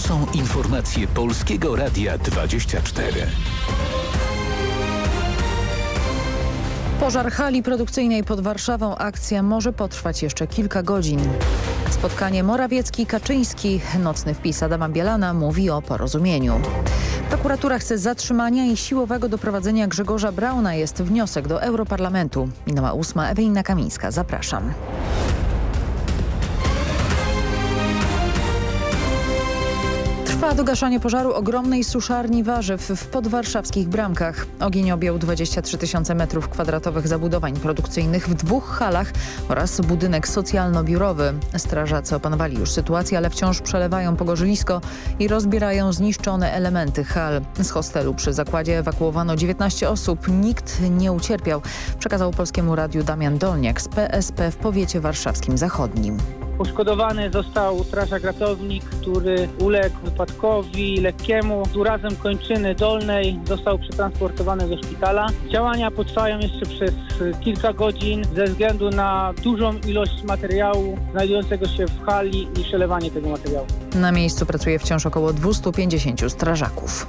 są informacje Polskiego Radia 24. Pożar hali produkcyjnej pod Warszawą. Akcja może potrwać jeszcze kilka godzin. Spotkanie Morawiecki-Kaczyński. Nocny wpis Adama Bielana mówi o porozumieniu. Prokuratura chce zatrzymania i siłowego doprowadzenia Grzegorza Brauna. Jest wniosek do Europarlamentu. Minęła ósma. Ewelina Kamińska. Zapraszam. Trwa dogaszanie pożaru ogromnej suszarni warzyw w podwarszawskich Bramkach. Ogień objął 23 tysiące metrów kwadratowych zabudowań produkcyjnych w dwóch halach oraz budynek socjalno-biurowy. Strażacy opanowali już sytuację, ale wciąż przelewają pogorzylisko i rozbierają zniszczone elementy hal. Z hostelu przy zakładzie ewakuowano 19 osób. Nikt nie ucierpiał, przekazał Polskiemu Radiu Damian Dolniak z PSP w powiecie warszawskim zachodnim. Uszkodowany został strażak ratownik, który uległ lekkiemu z urazem kończyny dolnej. Został przetransportowany do szpitala. Działania potrwają jeszcze przez kilka godzin ze względu na dużą ilość materiału znajdującego się w hali i przelewanie tego materiału. Na miejscu pracuje wciąż około 250 strażaków.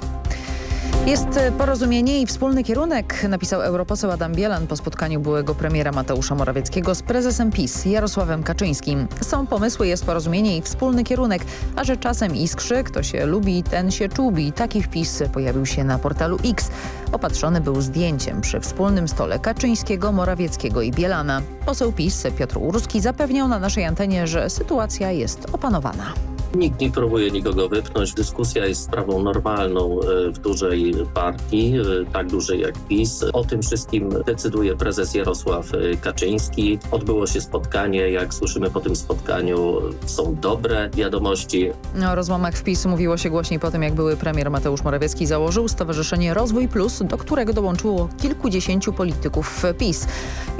Jest porozumienie i wspólny kierunek, napisał europoseł Adam Bielan po spotkaniu byłego premiera Mateusza Morawieckiego z prezesem PiS Jarosławem Kaczyńskim. Są pomysły, jest porozumienie i wspólny kierunek, a że czasem iskrzy, kto się lubi, ten się czubi. Taki wpis pojawił się na portalu X. Opatrzony był zdjęciem przy wspólnym stole Kaczyńskiego, Morawieckiego i Bielana. Poseł PiS Piotr Urski zapewniał na naszej antenie, że sytuacja jest opanowana. Nikt nie próbuje nikogo wypchnąć. Dyskusja jest sprawą normalną e, w dużej partii, e, tak dużej jak PiS. O tym wszystkim decyduje prezes Jarosław e, Kaczyński. Odbyło się spotkanie. Jak słyszymy po tym spotkaniu są dobre wiadomości. O rozłamach wpisu mówiło się głośniej po tym, jak były premier Mateusz Morawiecki założył Stowarzyszenie Rozwój Plus, do którego dołączyło kilkudziesięciu polityków PiS.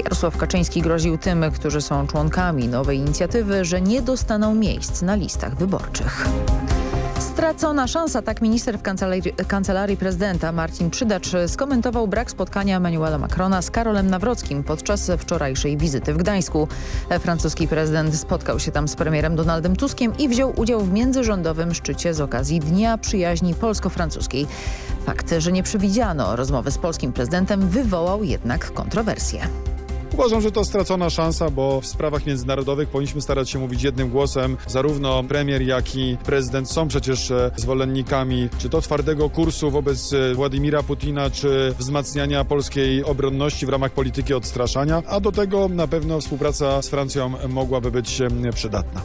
Jarosław Kaczyński groził tym, którzy są członkami nowej inicjatywy, że nie dostaną miejsc na listach wyborczych. Stracona szansa, tak minister w kancelarii, kancelarii, prezydenta Marcin Przydacz skomentował brak spotkania Emmanuela Macrona z Karolem Nawrockim podczas wczorajszej wizyty w Gdańsku. Francuski prezydent spotkał się tam z premierem Donaldem Tuskiem i wziął udział w międzyrządowym szczycie z okazji Dnia Przyjaźni Polsko-Francuskiej. Fakt, że nie przewidziano rozmowy z polskim prezydentem wywołał jednak kontrowersje. Uważam, że to stracona szansa, bo w sprawach międzynarodowych powinniśmy starać się mówić jednym głosem. Zarówno premier, jak i prezydent są przecież zwolennikami czy to twardego kursu wobec Władimira Putina, czy wzmacniania polskiej obronności w ramach polityki odstraszania, a do tego na pewno współpraca z Francją mogłaby być przydatna.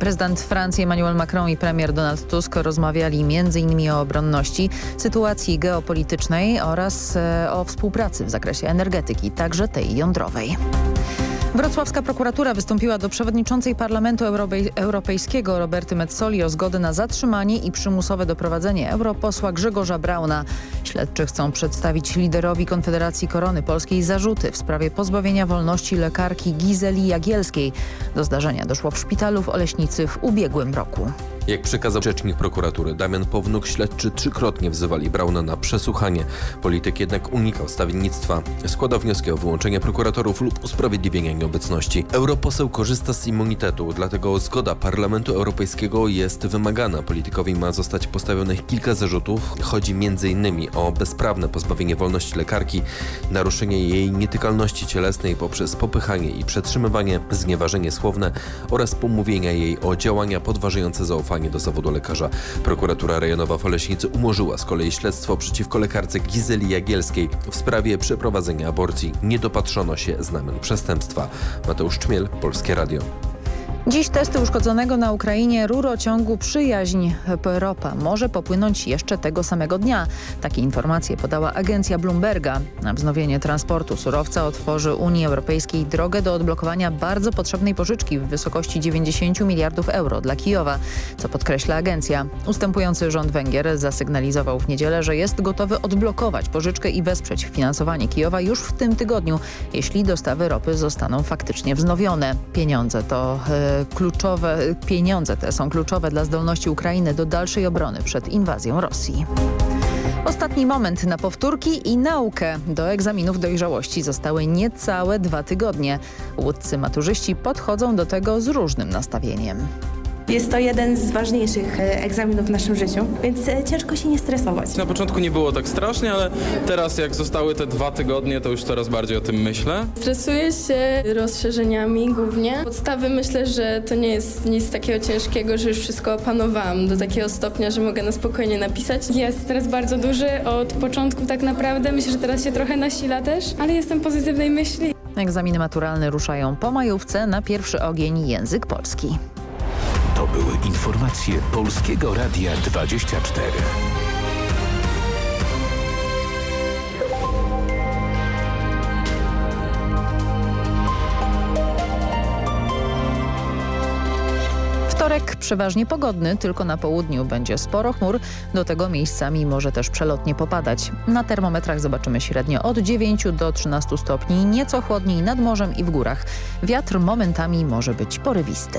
Prezydent Francji Emmanuel Macron i premier Donald Tusk rozmawiali m.in. o obronności, sytuacji geopolitycznej oraz o współpracy w zakresie energetyki, także tej jądrowej. Wrocławska prokuratura wystąpiła do przewodniczącej Parlamentu Europejskiego Roberty Metzoli o zgodę na zatrzymanie i przymusowe doprowadzenie europosła Grzegorza Brauna. Śledczy chcą przedstawić liderowi Konfederacji Korony Polskiej zarzuty w sprawie pozbawienia wolności lekarki Gizeli Jagielskiej. Do zdarzenia doszło w szpitalu w Oleśnicy w ubiegłym roku. Jak przekazał rzecznik prokuratury Damian Pownuk, śledczy trzykrotnie wzywali Brauna na przesłuchanie. Polityk jednak unikał stawiennictwa. Składa wnioski o wyłączenie prokuratorów lub usprawiedliwienie nieobecności. Europoseł korzysta z immunitetu, dlatego zgoda Parlamentu Europejskiego jest wymagana. Politykowi ma zostać postawionych kilka zarzutów. Chodzi m.in. o bezprawne pozbawienie wolności lekarki, naruszenie jej nietykalności cielesnej poprzez popychanie i przetrzymywanie, znieważenie słowne oraz pomówienia jej o działania podważające zaufanie do zawodu lekarza. Prokuratura rejonowa w Oleśnicy umorzyła z kolei śledztwo przeciwko lekarce Gizeli Jagielskiej w sprawie przeprowadzenia aborcji. Nie dopatrzono się znamion przestępstwa. Mateusz Czmiel, Polskie Radio. Dziś testy uszkodzonego na Ukrainie rurociągu Przyjaźń Ropa może popłynąć jeszcze tego samego dnia. Takie informacje podała agencja Bloomberga. Na wznowienie transportu surowca otworzy Unii Europejskiej drogę do odblokowania bardzo potrzebnej pożyczki w wysokości 90 miliardów euro dla Kijowa, co podkreśla agencja. Ustępujący rząd Węgier zasygnalizował w niedzielę, że jest gotowy odblokować pożyczkę i wesprzeć finansowanie Kijowa już w tym tygodniu, jeśli dostawy ropy zostaną faktycznie wznowione. Pieniądze to... Kluczowe pieniądze te są kluczowe dla zdolności Ukrainy do dalszej obrony przed inwazją Rosji. Ostatni moment na powtórki i naukę. Do egzaminów dojrzałości zostały niecałe dwa tygodnie. Łódcy maturzyści podchodzą do tego z różnym nastawieniem. Jest to jeden z ważniejszych e, egzaminów w naszym życiu, więc e, ciężko się nie stresować. Na początku nie było tak strasznie, ale teraz jak zostały te dwa tygodnie, to już coraz bardziej o tym myślę. Stresuję się rozszerzeniami głównie. Podstawy myślę, że to nie jest nic takiego ciężkiego, że już wszystko opanowałam do takiego stopnia, że mogę na spokojnie napisać. Jest stres bardzo duży od początku tak naprawdę. Myślę, że teraz się trochę nasila też, ale jestem pozytywnej myśli. Egzaminy maturalne ruszają po majówce na pierwszy ogień język polski. Informacje Polskiego Radia 24. Wtorek przeważnie pogodny, tylko na południu będzie sporo chmur, do tego miejscami może też przelotnie popadać. Na termometrach zobaczymy średnio od 9 do 13 stopni, nieco chłodniej nad morzem i w górach. Wiatr momentami może być porywisty.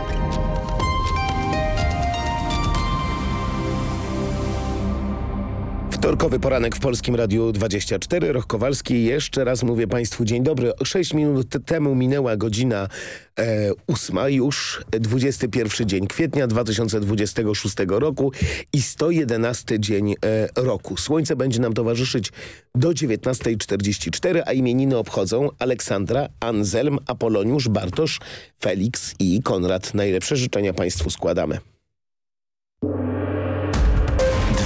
Wtorkowy poranek w Polskim Radiu 24. Roch Kowalski. Jeszcze raz mówię Państwu dzień dobry. Sześć minut temu minęła godzina e, ósma, już 21 dzień kwietnia 2026 roku i 111 dzień e, roku. Słońce będzie nam towarzyszyć do 19.44, a imieniny obchodzą Aleksandra, Anselm, Apoloniusz, Bartosz, Felix i Konrad. Najlepsze życzenia Państwu składamy.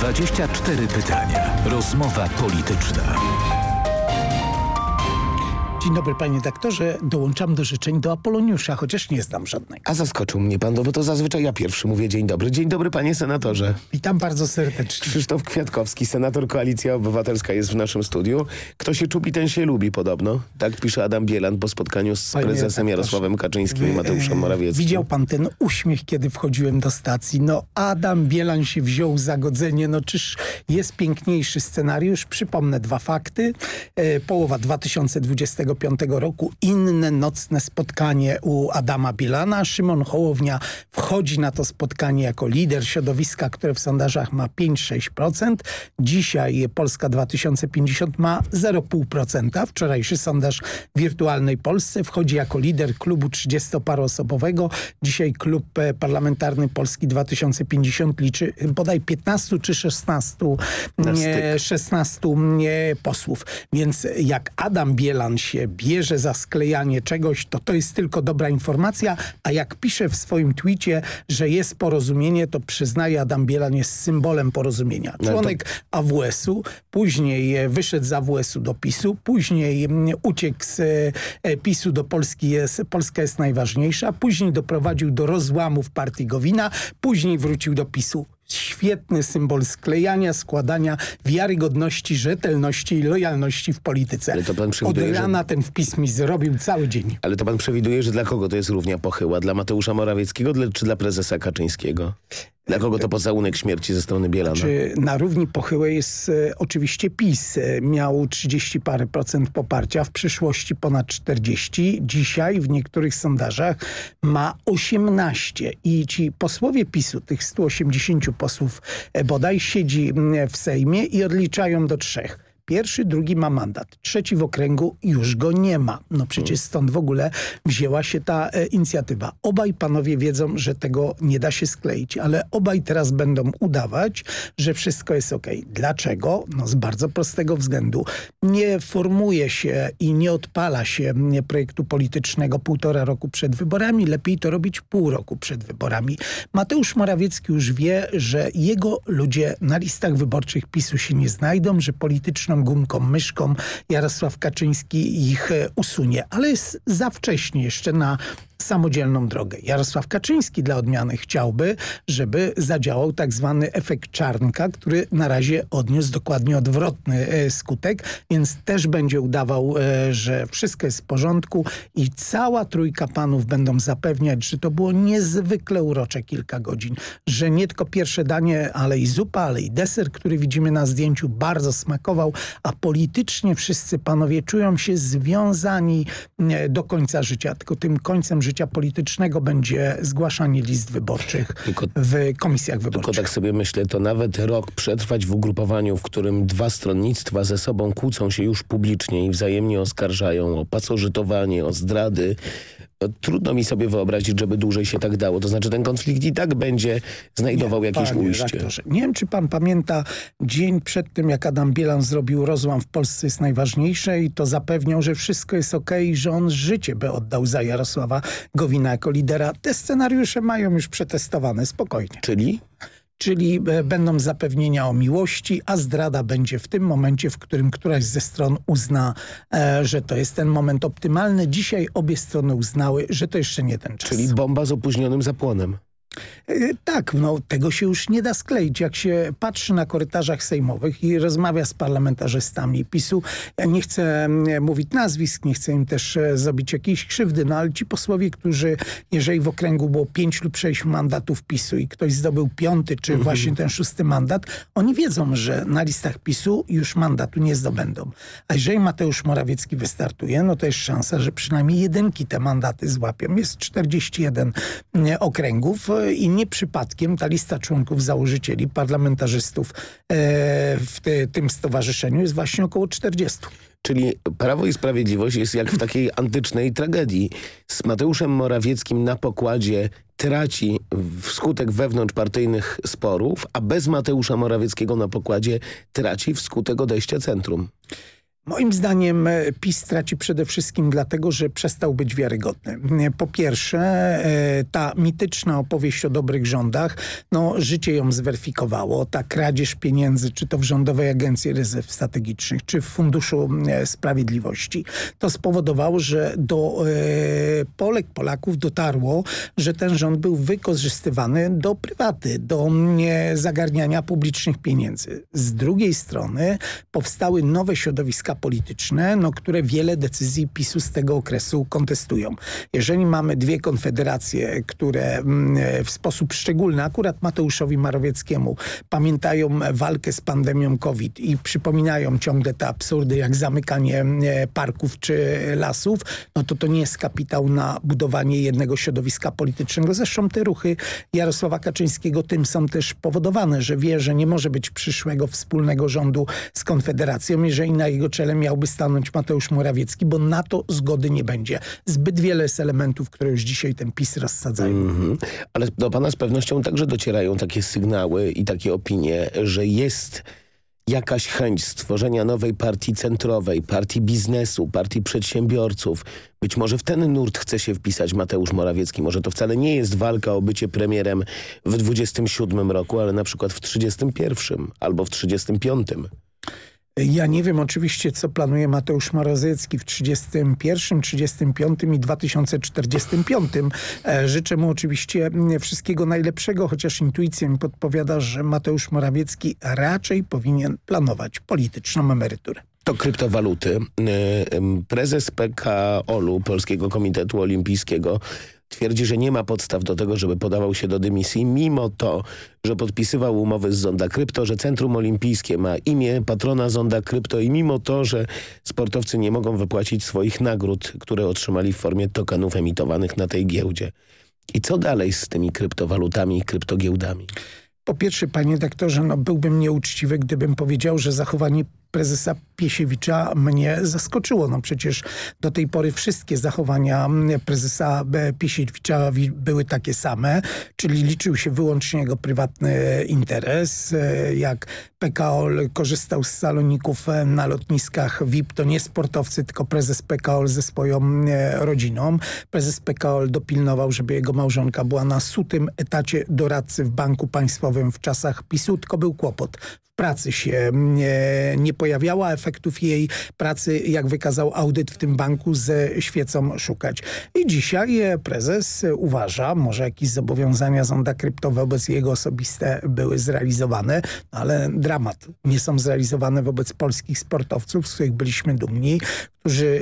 24 pytania. Rozmowa polityczna. Dzień dobry panie doktorze, dołączam do życzeń do Apoloniusza, chociaż nie znam żadnego. A zaskoczył mnie pan, no bo to zazwyczaj ja pierwszy mówię dzień dobry. Dzień dobry panie senatorze. Witam bardzo serdecznie. Krzysztof Kwiatkowski, senator Koalicja Obywatelska jest w naszym studiu. Kto się czupi, ten się lubi podobno. Tak pisze Adam Bielan po spotkaniu z panie prezesem Jarosławem Kaczyńskim i Mateuszem Morawieckim. Widział pan ten uśmiech, kiedy wchodziłem do stacji. No Adam Bielan się wziął za godzenie. No czyż jest piękniejszy scenariusz? Przypomnę dwa fakty. E, połowa 2025 roku inne nocne spotkanie u Adama Bielana. Szymon Hołownia wchodzi na to spotkanie jako lider środowiska, które w sondażach ma 5-6%. Dzisiaj Polska 2050 ma 0,5%. Wczorajszy sondaż w wirtualnej Polsce wchodzi jako lider klubu 30-paroosobowego. Dzisiaj klub parlamentarny Polski 2050 liczy bodaj 15 czy 16, nie, 16 nie, posłów. Więc jak Adam Bielan się bierze za sklejanie czegoś, to to jest tylko dobra informacja, a jak pisze w swoim twicie, że jest porozumienie, to przyznaje Adam Bielan jest symbolem porozumienia. Członek AWS-u, później wyszedł z AWS-u do PiSu, później uciekł z PiSu do Polski, jest, Polska jest najważniejsza, później doprowadził do rozłamów partii Gowina, później wrócił do PiSu świetny symbol sklejania, składania wiarygodności, rzetelności i lojalności w polityce. Ale to pan Od rana że... ten wpis mi zrobił cały dzień. Ale to pan przewiduje, że dla kogo to jest równia pochyła? Dla Mateusza Morawieckiego czy dla prezesa Kaczyńskiego? Dla kogo to pocałunek śmierci ze strony Bielana? Czy na równi pochyłej jest e, oczywiście PiS. E, miał 30 parę procent poparcia, w przyszłości ponad 40. Dzisiaj w niektórych sondażach ma 18. I ci posłowie PiSu, tych 180 posłów e, bodaj, siedzi w Sejmie i odliczają do trzech. Pierwszy, drugi ma mandat. Trzeci w okręgu już go nie ma. No przecież stąd w ogóle wzięła się ta e, inicjatywa. Obaj panowie wiedzą, że tego nie da się skleić, ale obaj teraz będą udawać, że wszystko jest ok. Dlaczego? No z bardzo prostego względu. Nie formuje się i nie odpala się projektu politycznego półtora roku przed wyborami. Lepiej to robić pół roku przed wyborami. Mateusz Morawiecki już wie, że jego ludzie na listach wyborczych PiSu się nie znajdą, że polityczną gumką, myszką Jarosław Kaczyński ich e, usunie. Ale jest za wcześnie jeszcze na samodzielną drogę. Jarosław Kaczyński dla odmiany chciałby, żeby zadziałał tak zwany efekt czarnka, który na razie odniósł dokładnie odwrotny e, skutek, więc też będzie udawał, e, że wszystko jest w porządku i cała trójka panów będą zapewniać, że to było niezwykle urocze kilka godzin, że nie tylko pierwsze danie, ale i zupa, ale i deser, który widzimy na zdjęciu, bardzo smakował, a politycznie wszyscy panowie czują się związani do końca życia, tylko tym końcem życia życia politycznego będzie zgłaszanie list wyborczych tylko, w komisjach wyborczych. Tylko tak sobie myślę, to nawet rok przetrwać w ugrupowaniu, w którym dwa stronnictwa ze sobą kłócą się już publicznie i wzajemnie oskarżają o pasożytowanie, o zdrady, trudno mi sobie wyobrazić, żeby dłużej się tak dało. To znaczy ten konflikt i tak będzie znajdował nie, jakieś ujście. Rektorze. Nie wiem, czy pan pamięta dzień przed tym, jak Adam Bielan zrobił rozłam w Polsce jest najważniejsze i to zapewniał, że wszystko jest okej okay, i że on życie by oddał za Jarosława Gowina jako lidera. Te scenariusze mają już przetestowane, spokojnie. Czyli? Czyli e, będą zapewnienia o miłości, a zdrada będzie w tym momencie, w którym któraś ze stron uzna, e, że to jest ten moment optymalny. Dzisiaj obie strony uznały, że to jeszcze nie ten czas. Czyli bomba z opóźnionym zapłonem. E, tak, no tego się już nie da skleić. Jak się patrzy na korytarzach sejmowych i rozmawia z parlamentarzystami PiSu, ja nie chcę mm, mówić nazwisk, nie chcę im też e, zrobić jakiejś krzywdy, no ale ci posłowie, którzy, jeżeli w okręgu było pięć lub sześć mandatów PiSu i ktoś zdobył piąty, czy mhm. właśnie ten szósty mandat, oni wiedzą, że na listach PiSu już mandatu nie zdobędą. A jeżeli Mateusz Morawiecki wystartuje, no to jest szansa, że przynajmniej jedynki te mandaty złapią. Jest 41 mm, okręgów i nie przypadkiem ta lista członków założycieli, parlamentarzystów e, w tym stowarzyszeniu jest właśnie około 40. Czyli Prawo i Sprawiedliwość jest jak w takiej antycznej tragedii. Z Mateuszem Morawieckim na pokładzie traci wskutek wewnątrzpartyjnych sporów, a bez Mateusza Morawieckiego na pokładzie traci wskutek odejścia centrum. Moim zdaniem e, PiS straci przede wszystkim dlatego, że przestał być wiarygodny. E, po pierwsze, e, ta mityczna opowieść o dobrych rządach, no życie ją zweryfikowało. Ta kradzież pieniędzy, czy to w Rządowej Agencji Rezerw Strategicznych, czy w Funduszu Sprawiedliwości, to spowodowało, że do Polek, Polaków dotarło, że ten rząd był wykorzystywany do prywaty, do zagarniania publicznych pieniędzy. Z drugiej strony powstały nowe środowiska polityczne, no, które wiele decyzji PiSu z tego okresu kontestują. Jeżeli mamy dwie konfederacje, które mm, w sposób szczególny, akurat Mateuszowi Marowieckiemu, pamiętają walkę z pandemią COVID i przypominają ciągle te absurdy, jak zamykanie mm, parków czy lasów, no to to nie jest kapitał na budowanie jednego środowiska politycznego. Zresztą te ruchy Jarosława Kaczyńskiego tym są też powodowane, że wie, że nie może być przyszłego wspólnego rządu z Konfederacją, jeżeli na jego czele czele miałby stanąć Mateusz Morawiecki, bo na to zgody nie będzie. Zbyt wiele jest elementów, które już dzisiaj ten PiS rozsadzają. Mm -hmm. Ale do pana z pewnością także docierają takie sygnały i takie opinie, że jest jakaś chęć stworzenia nowej partii centrowej, partii biznesu, partii przedsiębiorców. Być może w ten nurt chce się wpisać Mateusz Morawiecki. Może to wcale nie jest walka o bycie premierem w 27 roku, ale na przykład w 31 albo w 35. Ja nie wiem oczywiście, co planuje Mateusz Morawiecki w 31, 35 i 2045. E, życzę mu oczywiście wszystkiego najlepszego, chociaż intuicja mi podpowiada, że Mateusz Morawiecki raczej powinien planować polityczną emeryturę. To kryptowaluty. E, prezes PKOL-u, Polskiego Komitetu Olimpijskiego, twierdzi, że nie ma podstaw do tego, żeby podawał się do dymisji, mimo to, że podpisywał umowy z Zonda Krypto, że Centrum Olimpijskie ma imię patrona Zonda Krypto i mimo to, że sportowcy nie mogą wypłacić swoich nagród, które otrzymali w formie tokenów emitowanych na tej giełdzie. I co dalej z tymi kryptowalutami i kryptogiełdami? Po pierwsze, panie doktorze, no byłbym nieuczciwy, gdybym powiedział, że zachowanie prezesa Piesiewicza mnie zaskoczyło. No przecież do tej pory wszystkie zachowania prezesa Piesiewicza były takie same, czyli liczył się wyłącznie jego prywatny interes. Jak PKO korzystał z saloników na lotniskach VIP, to nie sportowcy, tylko prezes PKO ze swoją rodziną. Prezes PKO dopilnował, żeby jego małżonka była na sutym etacie doradcy w Banku Państwowym w czasach PiSu, tylko był kłopot pracy się nie, nie pojawiała. Efektów jej pracy, jak wykazał audyt w tym banku, ze świecą szukać. I dzisiaj prezes uważa, może jakieś zobowiązania zonda krypto wobec jego osobiste były zrealizowane, ale dramat. Nie są zrealizowane wobec polskich sportowców, z których byliśmy dumni, którzy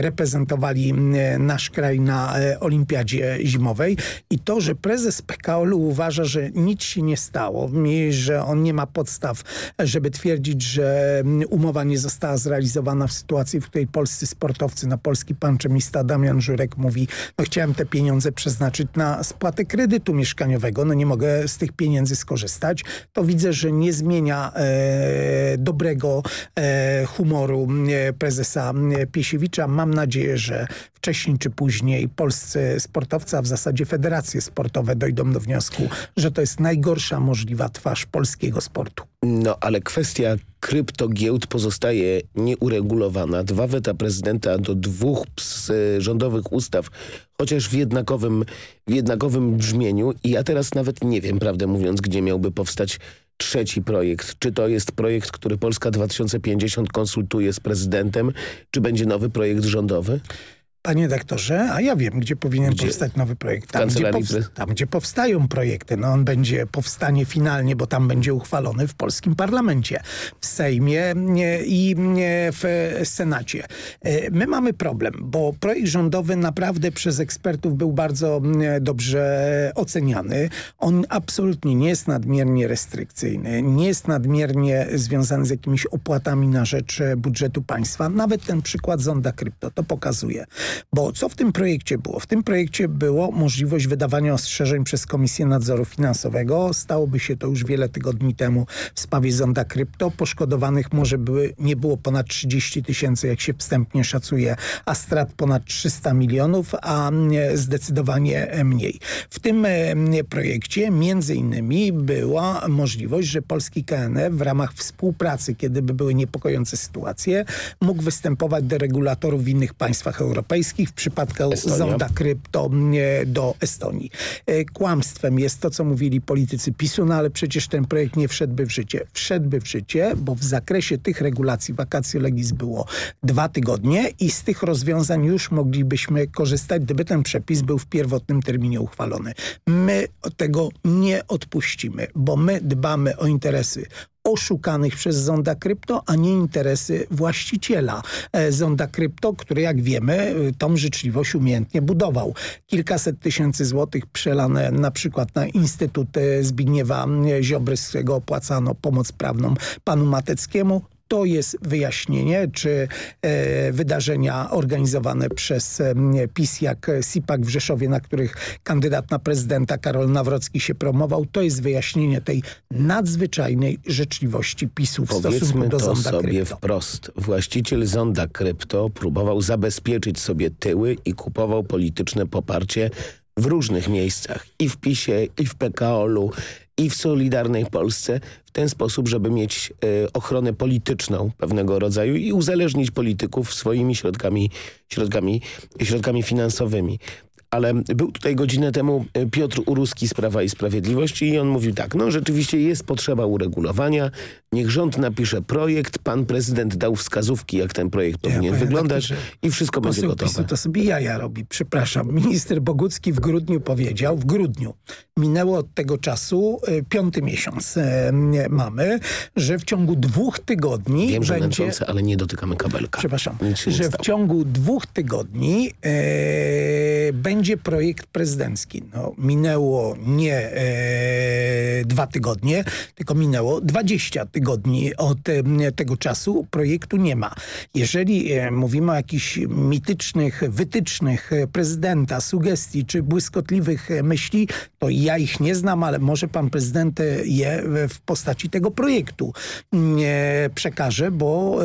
reprezentowali nasz kraj na e, olimpiadzie zimowej i to, że prezes PKO-u uważa, że nic się nie stało, że on nie ma podstaw, żeby twierdzić, że umowa nie została zrealizowana w sytuacji, w której polscy sportowcy, na polski panczemista Damian Żurek mówi, no chciałem te pieniądze przeznaczyć na spłatę kredytu mieszkaniowego, no nie mogę z tych pieniędzy skorzystać, to widzę, że nie zmienia e, dobrego e, humoru e, prezesa Piesiewicza. Mam nadzieję, że wcześniej czy później polscy sportowcy, a w zasadzie federacje sportowe dojdą do wniosku, że to jest najgorsza możliwa twarz polskiego sportu. No, ale kwestia kryptogiełd pozostaje nieuregulowana. Dwa weta prezydenta do dwóch rządowych ustaw, chociaż w jednakowym, w jednakowym brzmieniu. I ja teraz nawet nie wiem, prawdę mówiąc, gdzie miałby powstać trzeci projekt. Czy to jest projekt, który Polska 2050 konsultuje z prezydentem, czy będzie nowy projekt rządowy? Panie doktorze, a ja wiem, gdzie powinien gdzie? powstać nowy projekt. Tam gdzie, tam, gdzie powstają projekty. No on będzie, powstanie finalnie, bo tam będzie uchwalony w polskim parlamencie, w Sejmie i w Senacie. E, my mamy problem, bo projekt rządowy naprawdę przez ekspertów był bardzo dobrze oceniany. On absolutnie nie jest nadmiernie restrykcyjny, nie jest nadmiernie związany z jakimiś opłatami na rzecz budżetu państwa. Nawet ten przykład Zonda Krypto to pokazuje. Bo co w tym projekcie było? W tym projekcie było możliwość wydawania ostrzeżeń przez Komisję Nadzoru Finansowego. Stałoby się to już wiele tygodni temu w sprawie Zonda Krypto. Poszkodowanych może były, nie było ponad 30 tysięcy, jak się wstępnie szacuje, a strat ponad 300 milionów, a zdecydowanie mniej. W tym projekcie między innymi była możliwość, że polski KNF w ramach współpracy, kiedy by były niepokojące sytuacje, mógł występować do regulatorów w innych państwach europejskich europejskich, w przypadku Estonia. zonda krypto do Estonii. E, kłamstwem jest to, co mówili politycy PiSu, no ale przecież ten projekt nie wszedłby w życie. Wszedłby w życie, bo w zakresie tych regulacji wakacje legis było dwa tygodnie i z tych rozwiązań już moglibyśmy korzystać, gdyby ten przepis był w pierwotnym terminie uchwalony. My tego nie odpuścimy, bo my dbamy o interesy oszukanych przez Zonda Krypto, a nie interesy właściciela e, Zonda Krypto, który jak wiemy e, tą życzliwość umiejętnie budował. Kilkaset tysięcy złotych przelane na przykład na Instytut e, Zbigniewa Ziobry, z którego opłacano pomoc prawną panu Mateckiemu to jest wyjaśnienie, czy e, wydarzenia organizowane przez e, PiS jak SIPAK w Rzeszowie, na których kandydat na prezydenta Karol Nawrocki się promował, to jest wyjaśnienie tej nadzwyczajnej życzliwości PiSu w Powiedzmy stosunku do Zonda Krypto. sobie wprost. Właściciel Zonda Krypto próbował zabezpieczyć sobie tyły i kupował polityczne poparcie w różnych miejscach. I w PiSie, i w PKO-u, i w Solidarnej Polsce w ten sposób, żeby mieć e, ochronę polityczną pewnego rodzaju i uzależnić polityków swoimi środkami, środkami, środkami finansowymi ale był tutaj godzinę temu e, Piotr Uruski z Prawa i Sprawiedliwości i on mówił tak, no rzeczywiście jest potrzeba uregulowania, niech rząd napisze projekt, pan prezydent dał wskazówki, jak ten projekt powinien ja wyglądać i wszystko będzie gotowe. PiSu to sobie jaja robi, przepraszam. Minister Bogucki w grudniu powiedział, w grudniu, minęło od tego czasu, e, piąty miesiąc e, mamy, że w ciągu dwóch tygodni Wiem, że będzie... Męczące, ale nie dotykamy kabelka. Przepraszam, że w ciągu dwóch tygodni e, będzie będzie projekt prezydencki. No, minęło nie e, dwa tygodnie, tylko minęło 20 tygodni od e, tego czasu. Projektu nie ma. Jeżeli e, mówimy o jakichś mitycznych wytycznych prezydenta, sugestii czy błyskotliwych myśli, to ja ich nie znam, ale może pan prezydent je w postaci tego projektu przekaże, bo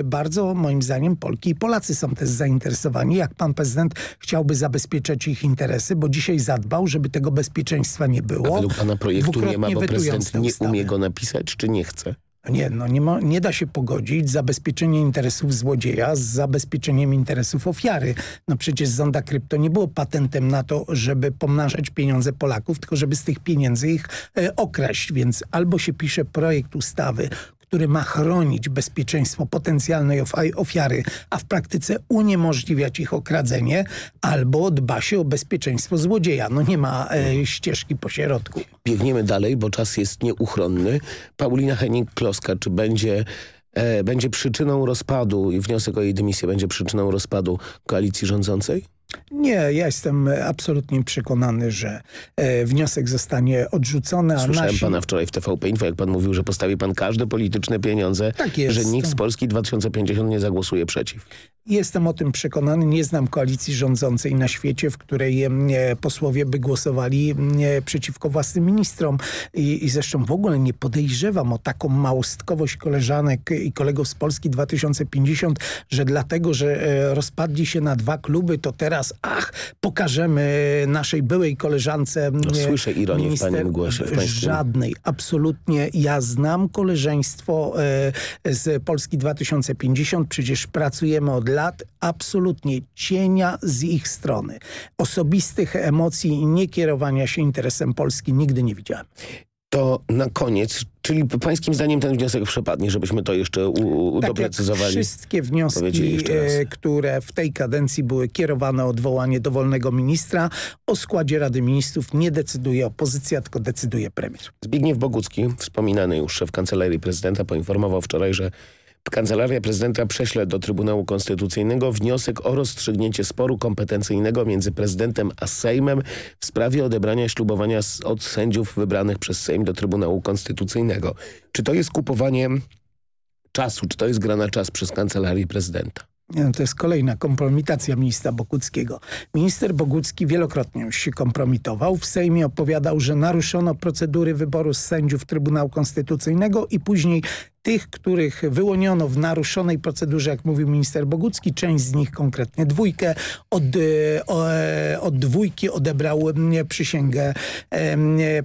e, bardzo moim zdaniem Polki i Polacy są też zainteresowani, jak pan prezydent chciałby zabezpieczać ich interesy, bo dzisiaj zadbał, żeby tego bezpieczeństwa nie było. A według pana projektu nie ma, bo prezydent nie umie go napisać, czy nie chce? No nie, no nie, ma, nie da się pogodzić zabezpieczenie interesów złodzieja z zabezpieczeniem interesów ofiary. No przecież Zonda Krypto nie było patentem na to, żeby pomnażać pieniądze Polaków, tylko żeby z tych pieniędzy ich e, okraść. Więc albo się pisze projekt ustawy, który ma chronić bezpieczeństwo potencjalnej ofiary, a w praktyce uniemożliwiać ich okradzenie, albo dba się o bezpieczeństwo złodzieja. No nie ma e, ścieżki po środku. Biegniemy dalej, bo czas jest nieuchronny. Paulina Henning-Kloska, czy będzie e, będzie przyczyną rozpadu i wniosek o jej dymisję będzie przyczyną rozpadu koalicji rządzącej? Nie, ja jestem absolutnie przekonany, że e, wniosek zostanie odrzucony. A Słyszałem nasi... pana wczoraj w TVP Info, jak pan mówił, że postawi pan każde polityczne pieniądze, tak jest. że nikt z Polski 2050 nie zagłosuje przeciw. Jestem o tym przekonany. Nie znam koalicji rządzącej na świecie, w której posłowie by głosowali przeciwko własnym ministrom. I, I zresztą w ogóle nie podejrzewam o taką małostkowość koleżanek i kolegów z Polski 2050, że dlatego, że e, rozpadli się na dwa kluby, to teraz ach, pokażemy naszej byłej koleżance no, Słyszę ironię minister, w panim głosie. W żadnej, absolutnie. Ja znam koleżeństwo z Polski 2050. Przecież pracujemy od lat absolutnie cienia z ich strony. Osobistych emocji i niekierowania się interesem Polski nigdy nie widziałem. To na koniec, czyli pańskim zdaniem ten wniosek przepadnie, żebyśmy to jeszcze u, tak doprecyzowali? Wszystkie wnioski, e, które w tej kadencji były kierowane o odwołanie dowolnego ministra, o składzie Rady Ministrów nie decyduje opozycja, tylko decyduje premier. Zbigniew Bogucki, wspominany już szef Kancelarii Prezydenta, poinformował wczoraj, że Kancelaria Prezydenta prześle do Trybunału Konstytucyjnego wniosek o rozstrzygnięcie sporu kompetencyjnego między prezydentem a Sejmem w sprawie odebrania ślubowania od sędziów wybranych przez Sejm do Trybunału Konstytucyjnego. Czy to jest kupowanie czasu, czy to jest gra na czas przez Kancelarię Prezydenta? To jest kolejna kompromitacja ministra Boguckiego. Minister Bogucki wielokrotnie już się kompromitował. W Sejmie opowiadał, że naruszono procedury wyboru sędziów Trybunału Konstytucyjnego i później tych, których wyłoniono w naruszonej procedurze, jak mówił minister Bogucki, część z nich, konkretnie dwójkę, od, e, od dwójki odebrał przysięgę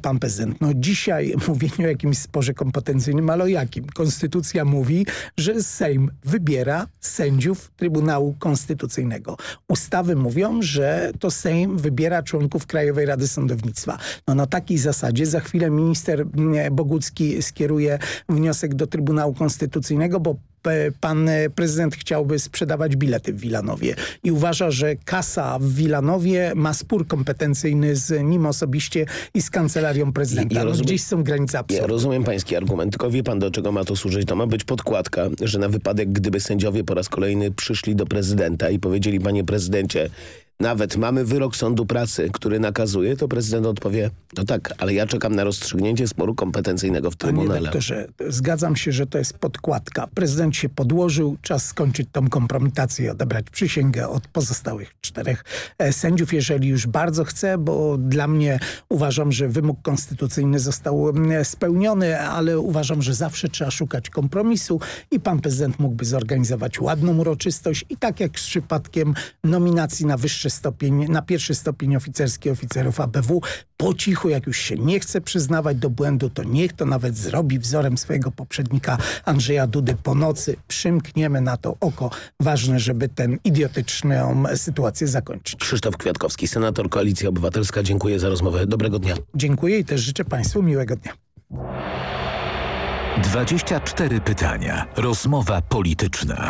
pan prezydent. No dzisiaj mówienie o jakimś sporze kompetencyjnym, ale o jakim? Konstytucja mówi, że Sejm wybiera sędziów Trybunału Konstytucyjnego. Ustawy mówią, że to Sejm wybiera członków Krajowej Rady Sądownictwa. No na takiej zasadzie za chwilę minister Bogucki skieruje wniosek do Trybunału Trybunału Konstytucyjnego, bo pan prezydent chciałby sprzedawać bilety w Wilanowie i uważa, że kasa w Wilanowie ma spór kompetencyjny z nim osobiście i z kancelarią prezydenta. Ja, no, rozumiem, gdzieś są granice absurdu. Ja rozumiem pański argument, tylko wie pan do czego ma to służyć? To ma być podkładka, że na wypadek gdyby sędziowie po raz kolejny przyszli do prezydenta i powiedzieli panie prezydencie nawet mamy wyrok sądu pracy, który nakazuje, to prezydent odpowie, no tak, ale ja czekam na rozstrzygnięcie sporu kompetencyjnego w Trybunale. Panie doktorze, zgadzam się, że to jest podkładka. Prezydent się podłożył, czas skończyć tą kompromitację i odebrać przysięgę od pozostałych czterech e, sędziów, jeżeli już bardzo chce, bo dla mnie uważam, że wymóg konstytucyjny został spełniony, ale uważam, że zawsze trzeba szukać kompromisu i pan prezydent mógłby zorganizować ładną uroczystość i tak jak z przypadkiem nominacji na wyższe stopień, na pierwszy stopień oficerski oficerów ABW. Po cichu, jak już się nie chce przyznawać do błędu, to niech to nawet zrobi wzorem swojego poprzednika Andrzeja Dudy po nocy. Przymkniemy na to oko. Ważne, żeby tę idiotyczną sytuację zakończyć. Krzysztof Kwiatkowski, senator Koalicja Obywatelska. Dziękuję za rozmowę. Dobrego dnia. Dziękuję i też życzę Państwu miłego dnia. 24 pytania. Rozmowa polityczna.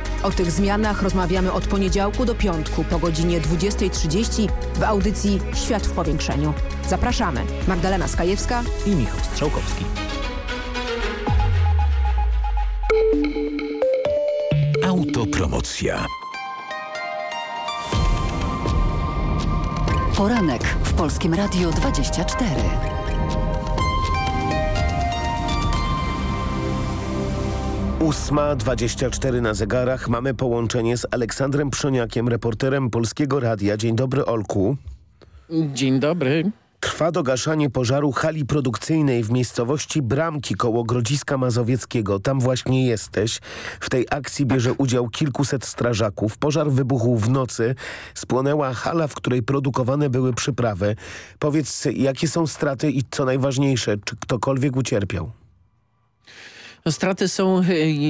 O tych zmianach rozmawiamy od poniedziałku do piątku po godzinie 20.30 w audycji Świat w powiększeniu. Zapraszamy. Magdalena Skajewska i Michał Strzałkowski. Autopromocja. Poranek w Polskim Radiu 24. 8.24 na zegarach. Mamy połączenie z Aleksandrem Przoniakiem, reporterem Polskiego Radia. Dzień dobry, Olku. Dzień dobry. Trwa dogaszanie pożaru hali produkcyjnej w miejscowości Bramki koło Grodziska Mazowieckiego. Tam właśnie jesteś. W tej akcji bierze udział kilkuset strażaków. Pożar wybuchł w nocy. Spłonęła hala, w której produkowane były przyprawy. Powiedz, jakie są straty i co najważniejsze, czy ktokolwiek ucierpiał? Straty są,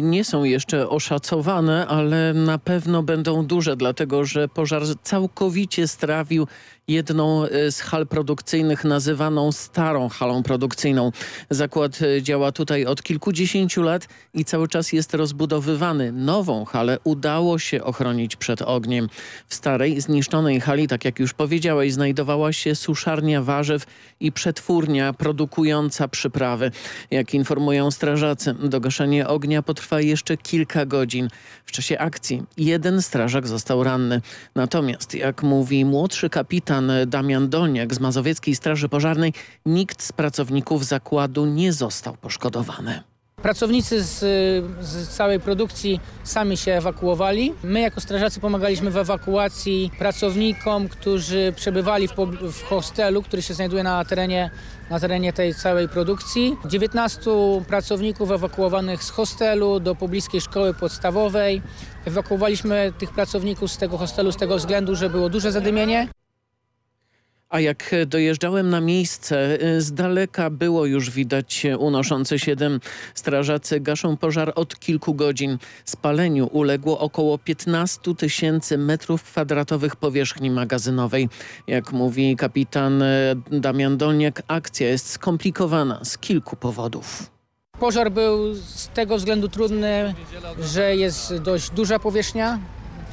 nie są jeszcze oszacowane, ale na pewno będą duże, dlatego że pożar całkowicie strawił jedną e, z hal produkcyjnych nazywaną starą halą produkcyjną. Zakład e, działa tutaj od kilkudziesięciu lat i cały czas jest rozbudowywany. Nową halę udało się ochronić przed ogniem. W starej, zniszczonej hali, tak jak już powiedziałeś, znajdowała się suszarnia warzyw i przetwórnia produkująca przyprawy. Jak informują strażacy, dogaszenie ognia potrwa jeszcze kilka godzin. W czasie akcji jeden strażak został ranny. Natomiast, jak mówi młodszy kapitan Damian Dolniak z Mazowieckiej Straży Pożarnej, nikt z pracowników zakładu nie został poszkodowany. Pracownicy z, z, całej produkcji sami się ewakuowali. My jako strażacy pomagaliśmy w ewakuacji pracownikom, którzy przebywali w, w hostelu, który się znajduje na terenie, na terenie tej całej produkcji. 19 pracowników ewakuowanych z hostelu do pobliskiej szkoły podstawowej. Ewakuowaliśmy tych pracowników z tego hostelu z tego względu, że było duże zadymienie. A jak dojeżdżałem na miejsce, y, z daleka było już widać unoszący się dym. Strażacy gaszą pożar od kilku godzin. Spaleniu uległo około 15 tysięcy metrów kwadratowych powierzchni magazynowej. Jak mówi kapitan y, Damian Dolniak, akcja jest skomplikowana z kilku powodów. Pożar był z tego względu trudny, że jest dość duża powierzchnia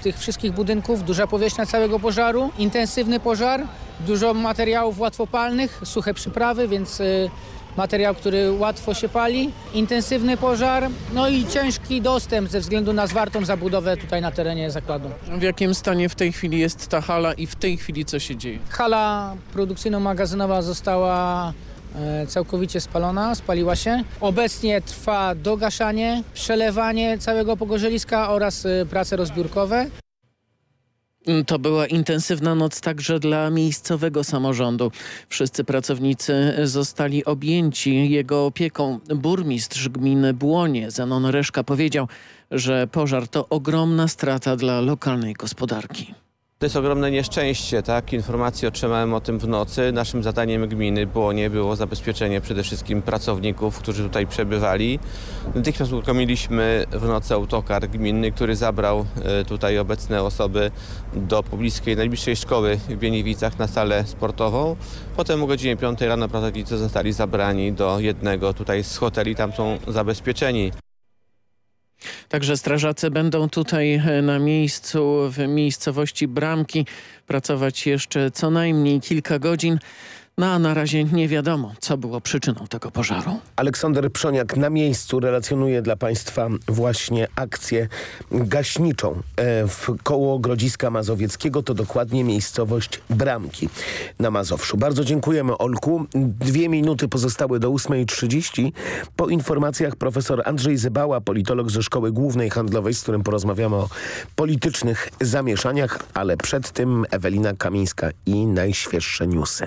tych wszystkich budynków, duża powierzchnia całego pożaru, intensywny pożar, dużo materiałów łatwopalnych, suche przyprawy, więc y, materiał, który łatwo się pali, intensywny pożar, no i ciężki dostęp ze względu na zwartą zabudowę tutaj na terenie zakładu. W jakim stanie w tej chwili jest ta hala i w tej chwili co się dzieje? Hala produkcyjno-magazynowa została całkowicie spalona, spaliła się. Obecnie trwa dogaszanie, przelewanie całego pogorzeliska oraz e, prace rozbiórkowe. To była intensywna noc także dla miejscowego samorządu. Wszyscy pracownicy zostali objęci jego opieką. Burmistrz gminy Błonie, Zenon Reszka powiedział, że pożar to ogromna strata dla lokalnej gospodarki. To jest ogromne nieszczęście, tak? Informacje otrzymałem o tym w nocy. Naszym zadaniem gminy było nie było zabezpieczenie przede wszystkim pracowników, którzy tutaj przebywali. Natychmiast uruchomiliśmy w nocy autokar gminny, który zabrał e, tutaj obecne osoby do pobliskiej, najbliższej szkoły w Bieniewicach na salę sportową. Potem o godzinie 5 rano pracownicy zostali zabrani do jednego tutaj z hoteli, tam są zabezpieczeni. Także strażacy będą tutaj e, na miejscu w miejscowości Bramki pracować jeszcze co najmniej kilka godzin. No a na razie nie wiadomo, co było przyczyną tego pożaru. Aleksander Przoniak na miejscu relacjonuje dla Państwa właśnie akcję gaśniczą e, w koło Grodziska Mazowieckiego. To dokładnie miejscowość Bramki na Mazowszu. Bardzo dziękujemy Olku. Dwie minuty pozostały do 8.30. Po informacjach profesor Andrzej Zybała, politolog ze Szkoły Głównej Handlowej, z którym porozmawiamy o politycznych zamieszaniach, ale przed tym Ewelina Kamińska i najświeższe newsy.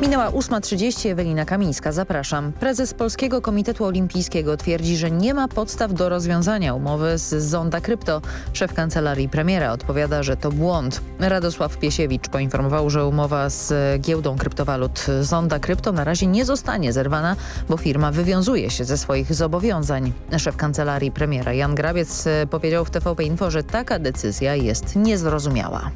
Minęła 8.30, Ewelina Kamińska, zapraszam. Prezes Polskiego Komitetu Olimpijskiego twierdzi, że nie ma podstaw do rozwiązania umowy z Zonda Krypto. Szef kancelarii premiera odpowiada, że to błąd. Radosław Piesiewicz poinformował, że umowa z giełdą kryptowalut Zonda Krypto na razie nie zostanie zerwana, bo firma wywiązuje się ze swoich zobowiązań. Szef kancelarii premiera Jan Grabiec powiedział w TVP Info, że taka decyzja jest niezrozumiała.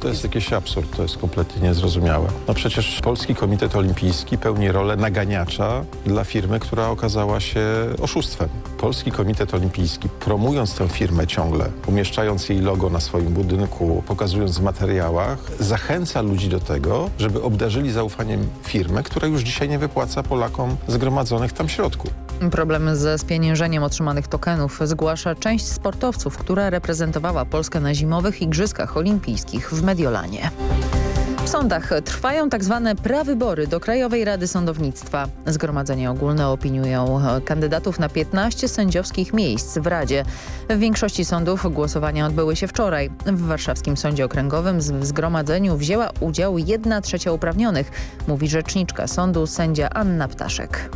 To jest jakiś absurd, to jest kompletnie niezrozumiałe. No przecież Polski Komitet Olimpijski pełni rolę naganiacza dla firmy, która okazała się oszustwem. Polski Komitet Olimpijski, promując tę firmę ciągle, umieszczając jej logo na swoim budynku, pokazując w materiałach, zachęca ludzi do tego, żeby obdarzyli zaufaniem firmę, która już dzisiaj nie wypłaca Polakom zgromadzonych tam środków. Problem ze spieniężeniem otrzymanych tokenów zgłasza część sportowców, która reprezentowała Polskę na zimowych Igrzyskach Olimpijskich w Mediolanie. W sądach trwają tak zwane prawybory do Krajowej Rady Sądownictwa. Zgromadzenie ogólne opiniują kandydatów na 15 sędziowskich miejsc w Radzie. W większości sądów głosowania odbyły się wczoraj. W Warszawskim Sądzie Okręgowym w zgromadzeniu wzięła udział 1 trzecia uprawnionych, mówi rzeczniczka sądu sędzia Anna Ptaszek.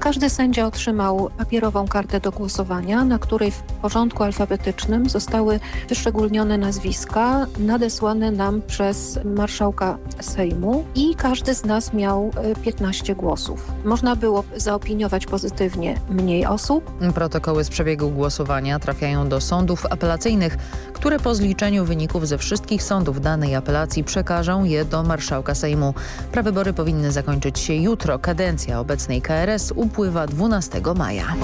Każdy sędzia otrzymał papierową kartę do głosowania, na której w porządku alfabetycznym zostały wyszczególnione nazwiska nadesłane nam przez marszałka Sejmu i każdy z nas miał 15 głosów. Można było zaopiniować pozytywnie mniej osób. Protokoły z przebiegu głosowania trafiają do sądów apelacyjnych, które po zliczeniu wyników ze wszystkich sądów danej apelacji przekażą je do marszałka Sejmu. Prawybory powinny zakończyć się jutro. Kadencja obecnej KRS upływa 12 maja.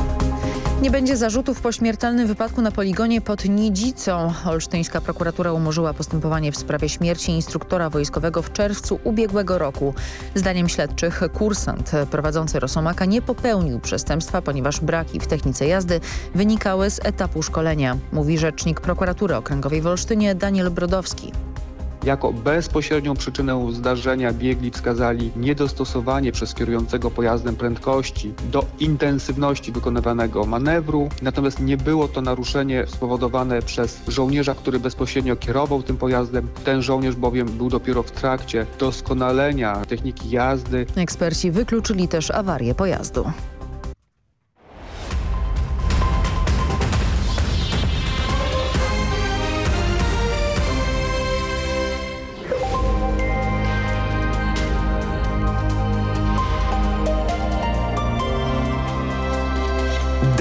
Nie będzie zarzutów po śmiertelnym wypadku na poligonie pod Nidzicą. Olsztyńska prokuratura umorzyła postępowanie w sprawie śmierci instruktora wojskowego w czerwcu ubiegłego roku. Zdaniem śledczych kursant prowadzący Rosomaka nie popełnił przestępstwa, ponieważ braki w technice jazdy wynikały z etapu szkolenia, mówi rzecznik prokuratury okręgowej w Olsztynie Daniel Brodowski. Jako bezpośrednią przyczynę zdarzenia biegli wskazali niedostosowanie przez kierującego pojazdem prędkości do intensywności wykonywanego manewru, natomiast nie było to naruszenie spowodowane przez żołnierza, który bezpośrednio kierował tym pojazdem. Ten żołnierz bowiem był dopiero w trakcie doskonalenia techniki jazdy. Eksperci wykluczyli też awarię pojazdu.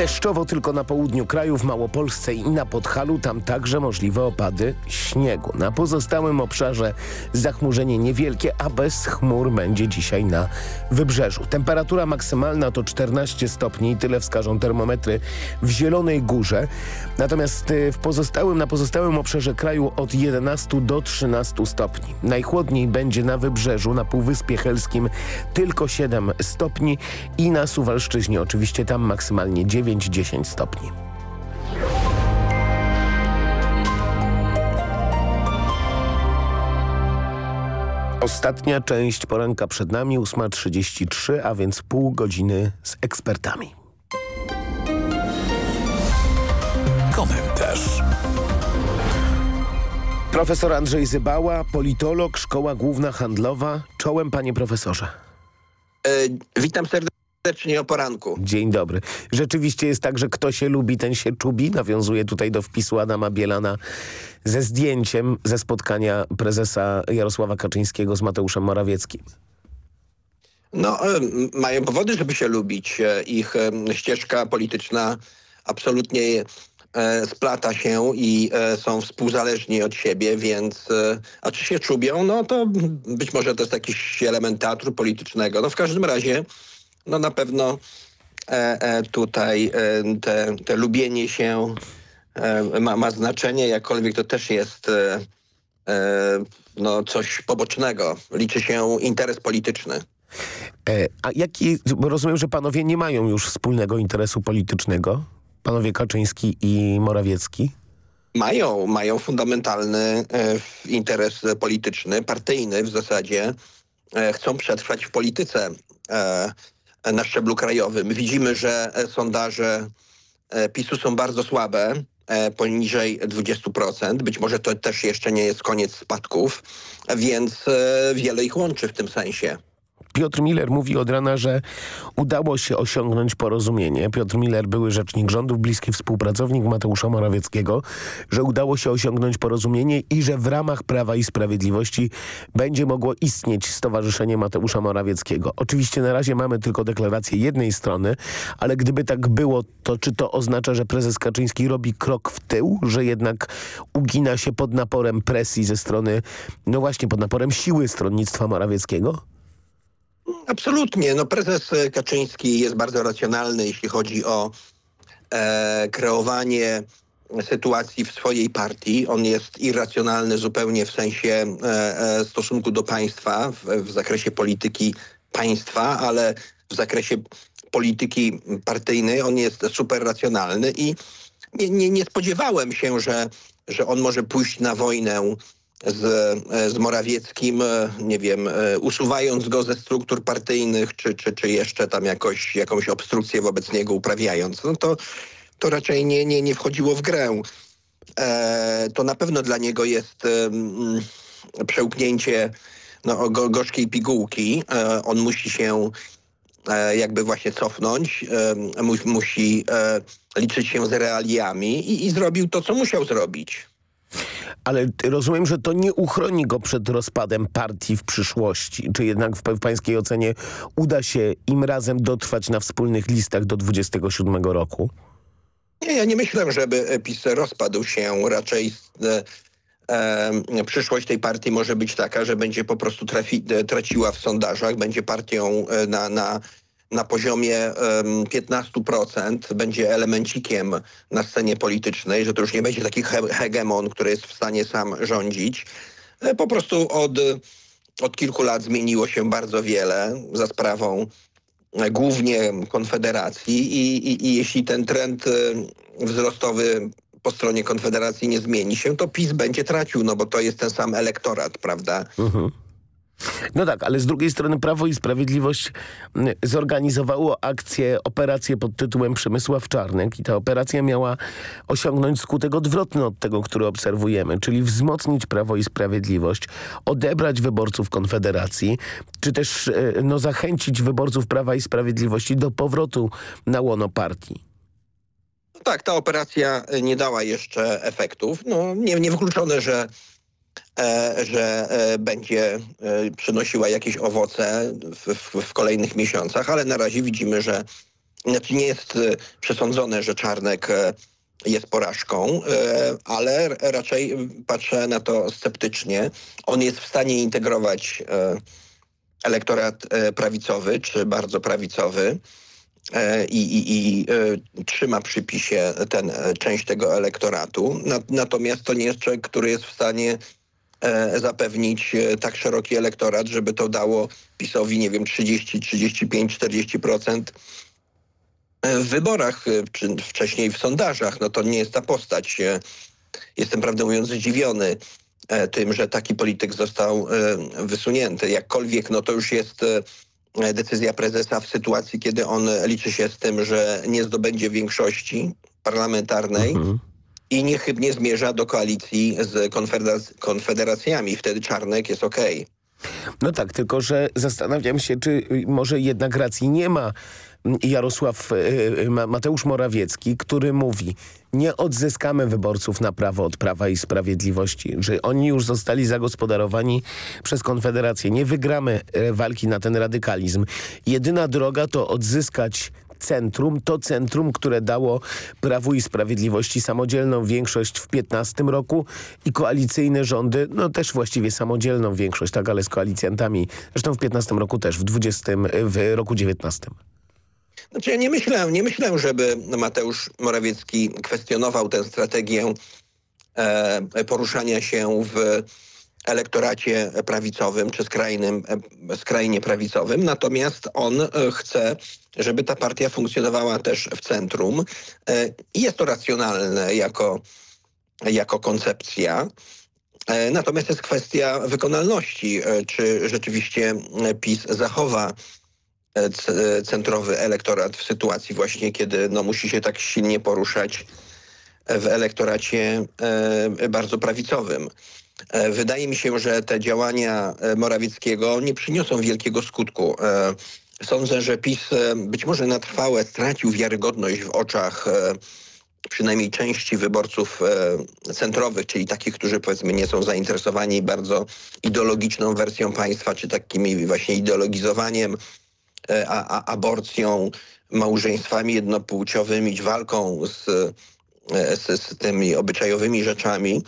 Deszczowo tylko na południu kraju, w Małopolsce i na Podhalu, tam także możliwe opady śniegu. Na pozostałym obszarze zachmurzenie niewielkie, a bez chmur będzie dzisiaj na wybrzeżu. Temperatura maksymalna to 14 stopni, tyle wskażą termometry w Zielonej Górze. Natomiast y, w pozostałym, na pozostałym obszarze kraju od 11 do 13 stopni. Najchłodniej będzie na wybrzeżu, na Półwyspie Helskim tylko 7 stopni i na Suwalszczyźnie oczywiście tam maksymalnie 9-10 stopni. Ostatnia część poranka przed nami, 8.33, a więc pół godziny z ekspertami. Komentarz. Profesor Andrzej Zybała, politolog, Szkoła Główna Handlowa. Czołem, panie profesorze. E, witam serdecznie o poranku. Dzień dobry. Rzeczywiście jest tak, że kto się lubi, ten się czubi. Nawiązuje tutaj do wpisu Adama Bielana ze zdjęciem ze spotkania prezesa Jarosława Kaczyńskiego z Mateuszem Morawieckim. No, mają powody, żeby się lubić. E, Ich ścieżka polityczna absolutnie e, splata się i e, są współzależni od siebie, więc a czy się czubią, no to być może to jest jakiś element teatru politycznego. No w każdym razie, no na pewno e, tutaj te, te lubienie się ma, ma znaczenie, jakkolwiek to też jest no, coś pobocznego. Liczy się interes polityczny. A jaki, rozumiem, że panowie nie mają już wspólnego interesu politycznego? Panowie Kaczyński i Morawiecki? Mają, mają fundamentalny e, interes polityczny, partyjny w zasadzie. E, chcą przetrwać w polityce e, na szczeblu krajowym. Widzimy, że sondaże PiSu są bardzo słabe, poniżej 20%. Być może to też jeszcze nie jest koniec spadków, więc wiele ich łączy w tym sensie. Piotr Miller mówi od rana, że udało się osiągnąć porozumienie. Piotr Miller, były rzecznik rządów, bliski współpracownik Mateusza Morawieckiego, że udało się osiągnąć porozumienie i że w ramach Prawa i Sprawiedliwości będzie mogło istnieć Stowarzyszenie Mateusza Morawieckiego. Oczywiście na razie mamy tylko deklarację jednej strony, ale gdyby tak było, to czy to oznacza, że prezes Kaczyński robi krok w tył, że jednak ugina się pod naporem presji ze strony, no właśnie pod naporem siły stronnictwa Morawieckiego? Absolutnie. No, prezes Kaczyński jest bardzo racjonalny, jeśli chodzi o e, kreowanie sytuacji w swojej partii. On jest irracjonalny zupełnie w sensie e, e, stosunku do państwa, w, w zakresie polityki państwa, ale w zakresie polityki partyjnej on jest super racjonalny i nie, nie, nie spodziewałem się, że, że on może pójść na wojnę z, e, z Morawieckim, e, nie wiem, e, usuwając go ze struktur partyjnych, czy, czy, czy jeszcze tam jakoś, jakąś obstrukcję wobec niego uprawiając, no to, to raczej nie, nie, nie wchodziło w grę. E, to na pewno dla niego jest e, przełknięcie no, go, gorzkiej pigułki. E, on musi się jakby właśnie cofnąć, musi liczyć się z realiami i, i zrobił to, co musiał zrobić. Ale rozumiem, że to nie uchroni go przed rozpadem partii w przyszłości. Czy jednak w, w pańskiej ocenie uda się im razem dotrwać na wspólnych listach do 27 roku? Nie, ja nie myślę, żeby PiS rozpadł się. Raczej e, e, przyszłość tej partii może być taka, że będzie po prostu trafi, traciła w sondażach, będzie partią e, na, na na poziomie 15% będzie elemencikiem na scenie politycznej, że to już nie będzie taki hegemon, który jest w stanie sam rządzić. E, po prostu od, od kilku lat zmieniło się bardzo wiele za sprawą e, głównie Konfederacji i, i, i jeśli ten trend e, wzrostowy po stronie Konfederacji nie zmieni się, to PiS będzie tracił, no bo to jest ten sam elektorat, prawda? Mhm. No tak, ale z drugiej strony Prawo i Sprawiedliwość mm, zorganizowało akcję, operację pod tytułem Przemysław Czarnek i ta operacja miała osiągnąć skutek odwrotny od tego, który obserwujemy, czyli wzmocnić Prawo i Sprawiedliwość, odebrać wyborców Konfederacji, czy też e, no, zachęcić wyborców Prawa i Sprawiedliwości do powrotu na łono partii. No tak, ta operacja nie dała jeszcze efektów. No, nie, niewykluczone, że E, że e, będzie e, przynosiła jakieś owoce w, w, w, kolejnych miesiącach, ale na razie widzimy, że znaczy nie jest przesądzone, że Czarnek jest porażką, ale raczej patrzę na to sceptycznie. On jest w stanie integrować elektorat prawicowy, czy bardzo prawicowy i, i, i trzyma przy PiSie ten, część tego elektoratu. Natomiast to nie jest człowiek, który jest w stanie E, zapewnić e, tak szeroki elektorat, żeby to dało PiSowi, nie wiem, 30, 35, 40% w wyborach, e, czy wcześniej w sondażach. No to nie jest ta postać. Jestem prawdę mówiąc zdziwiony tym, że taki polityk został wysunięty. Jakkolwiek, no to już jest decyzja prezesa w sytuacji, kiedy on liczy się z tym, że nie zdobędzie większości parlamentarnej. Mhm i niechybnie zmierza do koalicji z konfederac konfederacjami. Wtedy Czarnek jest okej. Okay. No tak, tylko że zastanawiam się, czy może jednak racji nie ma Jarosław y, y, Mateusz Morawiecki, który mówi nie odzyskamy wyborców na prawo od Prawa i Sprawiedliwości, że oni już zostali zagospodarowani przez Konfederację. Nie wygramy e, walki na ten radykalizm. Jedyna droga to odzyskać centrum, to centrum, które dało Prawu i Sprawiedliwości samodzielną większość w 15 roku i koalicyjne rządy, no też właściwie samodzielną większość, tak, ale z koalicjantami. Zresztą w 15 roku też, w 20, w roku 19. Znaczy ja nie myślę, nie myślę, żeby Mateusz Morawiecki kwestionował tę strategię e, poruszania się w elektoracie prawicowym czy skrajnym, skrajnie prawicowym. Natomiast on e, chce, żeby ta partia funkcjonowała też w centrum. E, jest to racjonalne jako, jako koncepcja. E, Natomiast jest kwestia wykonalności. Czy rzeczywiście PiS zachowa centrowy elektorat w sytuacji właśnie, kiedy no, musi się tak silnie poruszać w elektoracie bardzo prawicowym. E, Wydaje mi się, że te działania e, Morawieckiego nie przyniosą wielkiego skutku. E, Sądzę, że PiS być może na trwałe stracił wiarygodność w oczach przynajmniej części wyborców centrowych, czyli takich, którzy powiedzmy nie są zainteresowani bardzo ideologiczną wersją państwa, czy takimi właśnie ideologizowaniem, a, aborcją, małżeństwami jednopłciowymi, walką z, z, z tymi obyczajowymi rzeczami,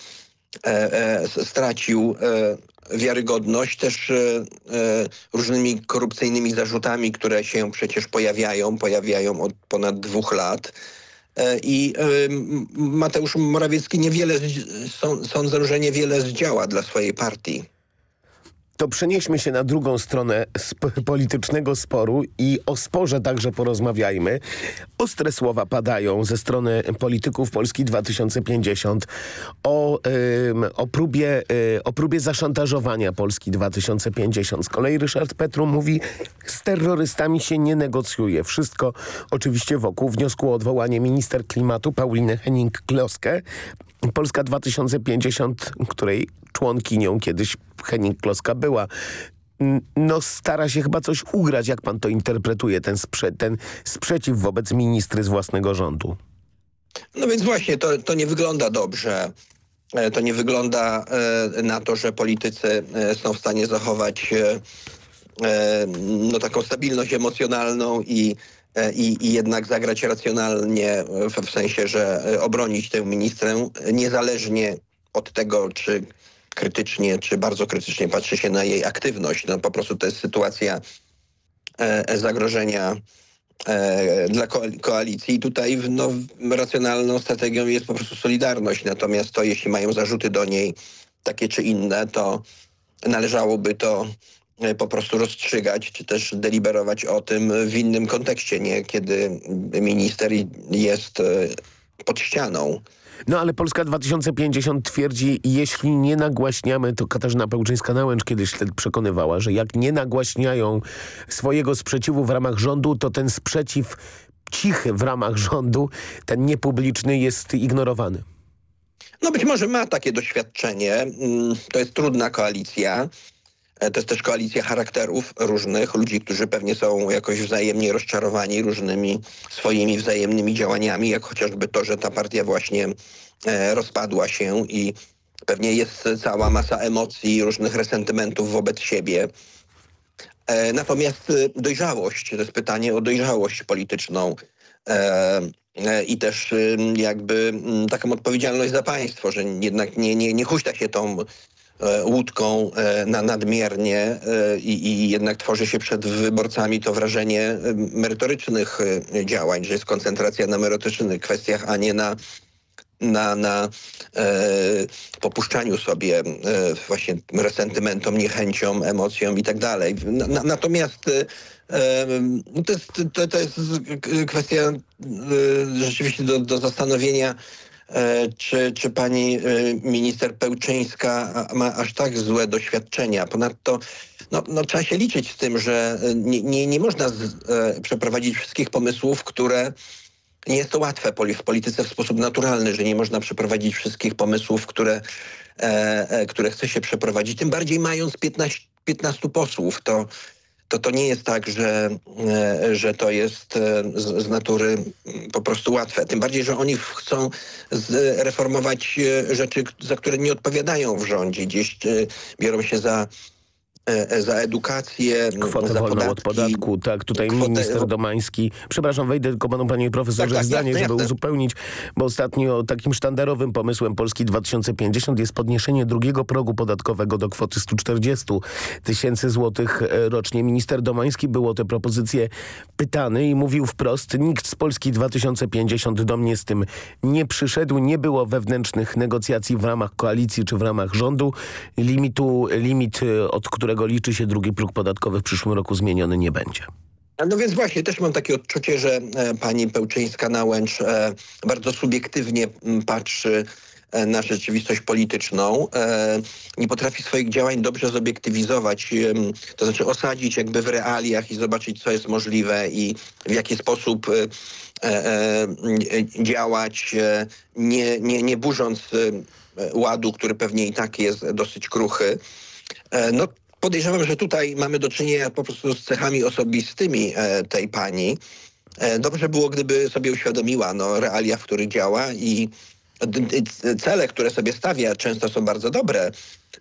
stracił e, wiarygodność też e, e, różnymi korupcyjnymi zarzutami, które się przecież pojawiają, pojawiają od ponad dwóch lat. E, I e, Mateusz Morawiecki niewiele, sądzę, że niewiele zdziała dla swojej partii. To przenieśmy się na drugą stronę sp politycznego sporu i o sporze także porozmawiajmy. Ostre słowa padają ze strony polityków Polski 2050 o, ym, o, próbie, y, o próbie zaszantażowania Polski 2050. Z kolei Ryszard Petru mówi, z terrorystami się nie negocjuje. Wszystko oczywiście wokół wniosku o odwołanie minister klimatu Pauliny Henning-Kloskę. Polska 2050, której członkinią kiedyś Henning-Kloska była, no stara się chyba coś ugrać. Jak pan to interpretuje, ten, sprze ten sprzeciw wobec ministry z własnego rządu? No więc właśnie, to, to nie wygląda dobrze. E, To nie wygląda e, na to, że politycy e, są w stanie zachować no, taką stabilność emocjonalną i, i, i jednak zagrać racjonalnie w, w sensie, że obronić tę ministrę niezależnie od tego, czy krytycznie, czy bardzo krytycznie patrzy się na jej aktywność. No po prostu to jest sytuacja e, zagrożenia e, dla ko koalicji. I tutaj no, racjonalną strategią jest po prostu solidarność. Natomiast to, jeśli mają zarzuty do niej takie czy inne, to należałoby to e, po prostu rozstrzygać, czy też deliberować o tym w innym kontekście, nie kiedy minister jest pod ścianą. No ale Polska 2050 twierdzi, jeśli nie nagłaśniamy, to Katarzyna Pełczyńska-Nałęcz kiedyś przekonywała, że jak nie nagłaśniają swojego sprzeciwu w ramach rządu, to ten sprzeciw cichy w ramach rządu, ten niepubliczny jest ignorowany. No być może ma takie doświadczenie. Mm, To jest trudna koalicja. E, To jest też koalicja charakterów różnych, ludzi, którzy pewnie są jakoś wzajemnie rozczarowani różnymi swoimi wzajemnymi działaniami, jak chociażby to, że ta partia właśnie e, rozpadła się i pewnie jest cała masa emocji, różnych resentymentów wobec siebie. E, Natomiast e, dojrzałość, to jest pytanie o dojrzałość polityczną i też jakby taką odpowiedzialność za państwo, że jednak nie, nie, nie huśta się tą łódką e, na nadmiernie e, i, i jednak tworzy się przed wyborcami to wrażenie e, merytorycznych e, działań, że jest koncentracja na merytorycznych kwestiach, a nie na na, na e, popuszczaniu sobie e, właśnie resentymentom, niechęciom, emocjom i tak dalej. Na, na, natomiast e, e, no to, jest, to, to jest kwestia e, rzeczywiście do, do zastanowienia, e, czy, czy pani e, minister Pełczyńska ma aż tak złe doświadczenia. Ponadto no, no, trzeba się liczyć z tym, że e, nie, nie, nie można z, e, przeprowadzić wszystkich pomysłów, które nie jest to łatwe w polityce w sposób naturalny, że nie można przeprowadzić wszystkich pomysłów, które, e, e, które chce się przeprowadzić. Tym bardziej mając 15, 15 posłów, to, to to nie jest tak, że, e, że to jest e, z, natury mm, po prostu łatwe. Tym bardziej, że oni chcą zreformować e, rzeczy, za które nie odpowiadają w rządzie. Gdzieś biorą się za za edukację, Kwotę za wolną podatki. od podatku, tak, tutaj Kwotę- minister Domański, przepraszam, wejdę tylko panu panie profesorze Tak, tak, zdanie, jasne, żeby jasne. uzupełnić, bo ostatnio takim sztandarowym pomysłem Polski 2050 jest podniesienie drugiego progu podatkowego do kwoty 140 tysięcy złotych e, rocznie. Minister Domański był o tę propozycję pytany i mówił wprost, nikt z Polski 2050 do mnie z tym nie przyszedł, nie było wewnętrznych negocjacji w ramach koalicji czy w ramach rządu. Limitu, limit, e, od którego liczy się drugi próg podatkowy w przyszłym roku zmieniony nie będzie. No więc właśnie, też mam takie odczucie, że e, pani Pełczyńska-Nałęcz e, bardzo subiektywnie m, patrzy e, na rzeczywistość polityczną. Nie potrafi swoich działań dobrze zobiektywizować, to znaczy osadzić jakby w realiach i zobaczyć, co jest możliwe i w jaki sposób działać, nie, nie, nie burząc ładu, który pewnie i tak jest dosyć kruchy. No, podejrzewam, że tutaj mamy do czynienia po prostu z cechami osobistymi e, tej pani. E, Dobrze było, gdyby sobie uświadomiła no, realia, w których działa i cele, które sobie stawia, często są bardzo dobre.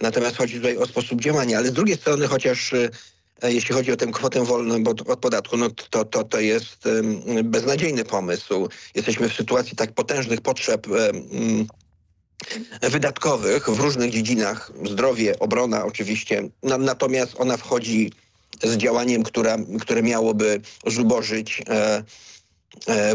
Natomiast chodzi tutaj o sposób działania. Ale z drugiej strony, chociaż e, jeśli chodzi o tę kwotę wolną od, od podatku, no to, to, to jest beznadziejny pomysł. Jesteśmy w sytuacji tak potężnych potrzeb wydatkowych w różnych dziedzinach, zdrowie, obrona oczywiście, Na, natomiast ona wchodzi z działaniem, która, które miałoby zubożyć e,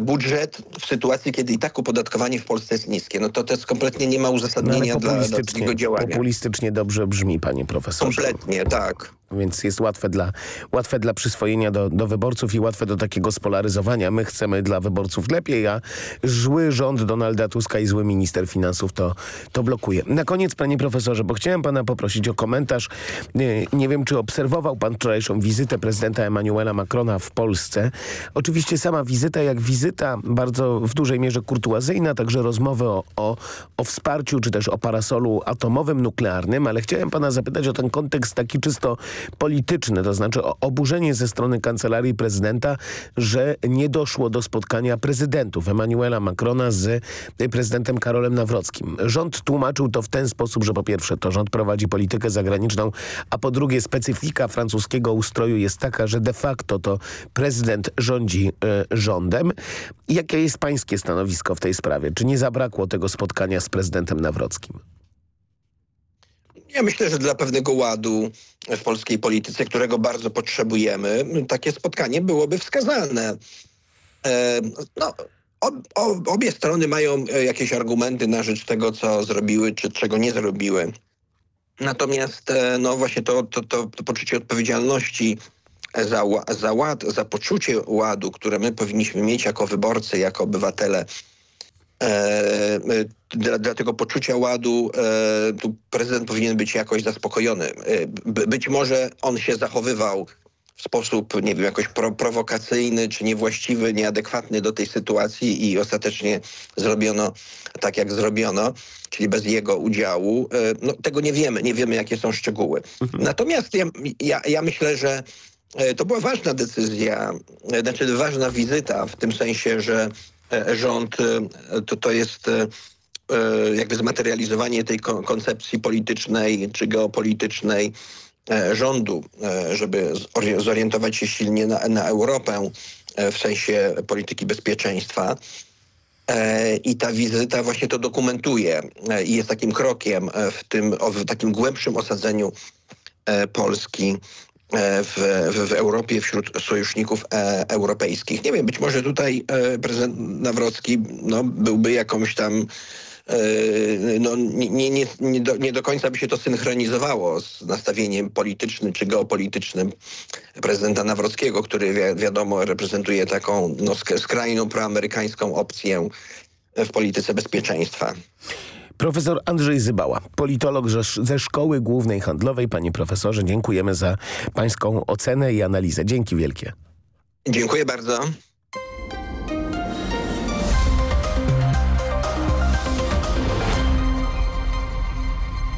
budżet w sytuacji, kiedy i tak opodatkowanie w Polsce jest niskie. No to to jest kompletnie nie ma No, uzasadnienia dla, dla takiego działania. populistycznie dobrze brzmi, panie profesorze. Kompletnie, tak. Więc jest łatwe dla, łatwe dla przyswojenia do, do wyborców i łatwe do takiego spolaryzowania. My chcemy dla wyborców lepiej, a zły rząd Donalda Tuska i zły minister finansów to, to blokuje. Na koniec, panie profesorze, bo chciałem pana poprosić o komentarz. Nie, nie wiem, czy obserwował pan wczorajszą wizytę prezydenta Emmanuela Macrona w Polsce. Oczywiście sama wizyta jak wizyta, bardzo w dużej mierze kurtuazyjna, także rozmowy o, o, o wsparciu, czy też o parasolu atomowym, nuklearnym, ale chciałem pana zapytać o ten kontekst taki czysto polityczny, to znaczy o oburzenie ze strony kancelarii prezydenta, że nie doszło do spotkania prezydentów Emmanuela Macrona z prezydentem Karolem Nawrockim. Rząd tłumaczył to w ten sposób, że po pierwsze to rząd prowadzi politykę zagraniczną, a po drugie specyfika francuskiego ustroju jest taka, że de facto to prezydent rządzi e, rządem. Jakie jest pańskie stanowisko w tej sprawie? Czy nie zabrakło tego spotkania z prezydentem Nawrockim? Ja myślę, że dla pewnego ładu w polskiej polityce, którego bardzo potrzebujemy, takie spotkanie byłoby wskazane. E, no, ob, ob, obie strony mają e, jakieś argumenty na rzecz tego, co zrobiły, czy czego nie zrobiły. Natomiast e, no właśnie to, to, to, to poczucie odpowiedzialności za, za ład, za poczucie ładu, które my powinniśmy mieć jako wyborcy, jako obywatele, e, e, dla, dla tego poczucia ładu e, tu prezydent powinien być jakoś zaspokojony. E, by, być może on się zachowywał w sposób, nie wiem, jakoś pro, prowokacyjny, czy niewłaściwy, nieadekwatny do tej sytuacji i ostatecznie zrobiono tak, jak zrobiono, czyli bez jego udziału. E, no, tego nie wiemy, nie wiemy, jakie są szczegóły. Natomiast ja, ja, ja myślę, że to była ważna decyzja, e, znaczy ważna wizyta w tym sensie, że e, rząd e, to, to jest e, e, jakby zmaterializowanie tej ko- koncepcji politycznej czy geopolitycznej e, rządu, e, żeby zori- zorientować się silnie na, na Europę e, w sensie polityki bezpieczeństwa. E, I ta wizyta właśnie to dokumentuje e, i jest takim krokiem e, w tym w takim głębszym osadzeniu e, Polski e, w, w, w Europie wśród sojuszników e, europejskich. Nie wiem, być może tutaj e, prezydent Nawrocki no, byłby jakąś tam e, no, nie, nie, nie, do, nie do końca by się to synchronizowało z nastawieniem politycznym czy geopolitycznym prezydenta Nawrockiego, który wi wiadomo reprezentuje taką no, sk skrajną proamerykańską opcję w polityce bezpieczeństwa. Profesor Andrzej Zybała, politolog ze- Szkoły Głównej Handlowej. Panie profesorze, dziękujemy za pańską ocenę i analizę. Dzięki wielkie. Dziękuję bardzo.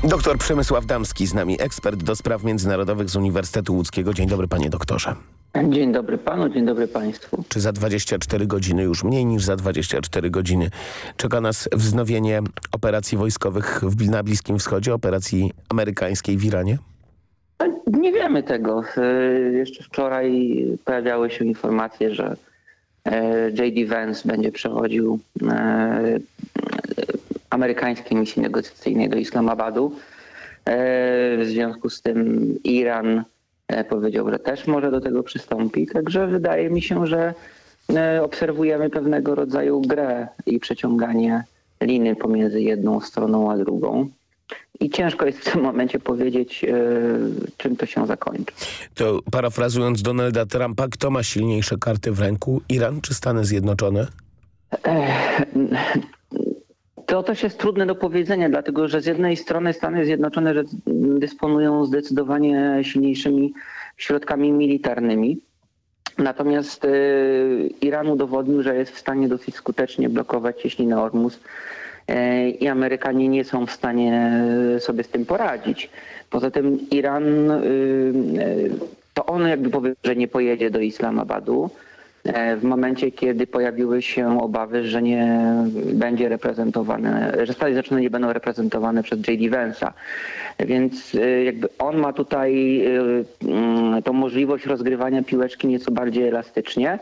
Doktor Przemysław Damski z nami, ekspert do spraw międzynarodowych z Uniwersytetu Łódzkiego. Dzień dobry panie doktorze. Dzień dobry panu, dzień dobry państwu. Czy za 24 godziny, już mniej niż za 24 godziny, czeka nas wznowienie operacji wojskowych w, na Bliskim Wschodzie, operacji amerykańskiej w Iranie? nie wiemy tego. Jeszcze wczoraj pojawiały się informacje, że J.D. Vance będzie przewodził amerykańskiej misji negocjacyjnej do Islamabadu. W związku z tym Iran powiedział, że też może do tego przystąpi. Także wydaje mi się, że obserwujemy pewnego rodzaju grę i przeciąganie liny pomiędzy jedną stroną a drugą. I ciężko jest w tym momencie powiedzieć, czym to się zakończy. To parafrazując Donalda Trumpa, kto ma silniejsze karty w ręku? Iran czy Stany Zjednoczone? To też jest trudne do powiedzenia, dlatego że z jednej strony Stany Zjednoczone dysponują zdecydowanie silniejszymi środkami militarnymi. Natomiast Iran udowodnił, że jest w stanie dosyć skutecznie blokować cieśninę Ormus i Amerykanie nie są w stanie sobie z tym poradzić. Poza tym Iran, to on jakby powiedział, że nie pojedzie do Islamabadu w momencie, kiedy pojawiły się obawy, że nie będzie reprezentowane, że Stany Zjednoczone nie będą reprezentowane przez J.D. Vance'a. Więc jakby on ma tutaj tą możliwość rozgrywania piłeczki nieco bardziej elastycznie.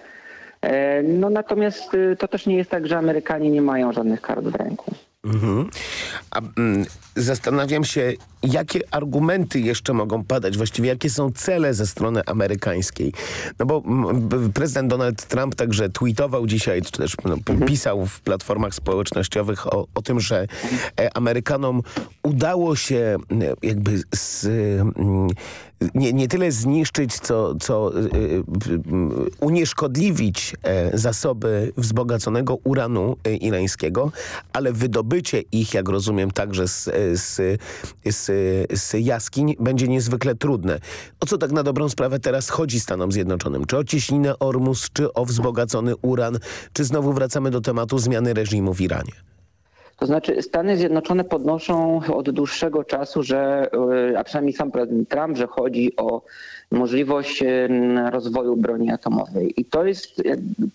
No natomiast to też nie jest tak, że Amerykanie nie mają żadnych kart w ręku. Mhm. A, mm, zastanawiam się, jakie argumenty jeszcze mogą padać, właściwie jakie są cele ze strony amerykańskiej. No bo prezydent Donald Trump także tweetował dzisiaj, czy też no, pisał w platformach społecznościowych o, o tym, że e, Amerykanom udało się jakby z, nie, nie tyle zniszczyć, co, co y, y, unieszkodliwić e, zasoby wzbogaconego uranu e, irańskiego, ale wydobycie ich, jak rozumiem, także z, z, z, z jaskiń będzie niezwykle trudne. O co tak na dobrą sprawę teraz chodzi Stanom Zjednoczonym? Czy o cieśninę Ormus, czy o wzbogacony uran, czy znowu wracamy do tematu zmiany reżimu w Iranie? To znaczy Stany Zjednoczone podnoszą od dłuższego czasu, że, a przynajmniej sam prezydent Trump, że chodzi o możliwość rozwoju broni atomowej. I to jest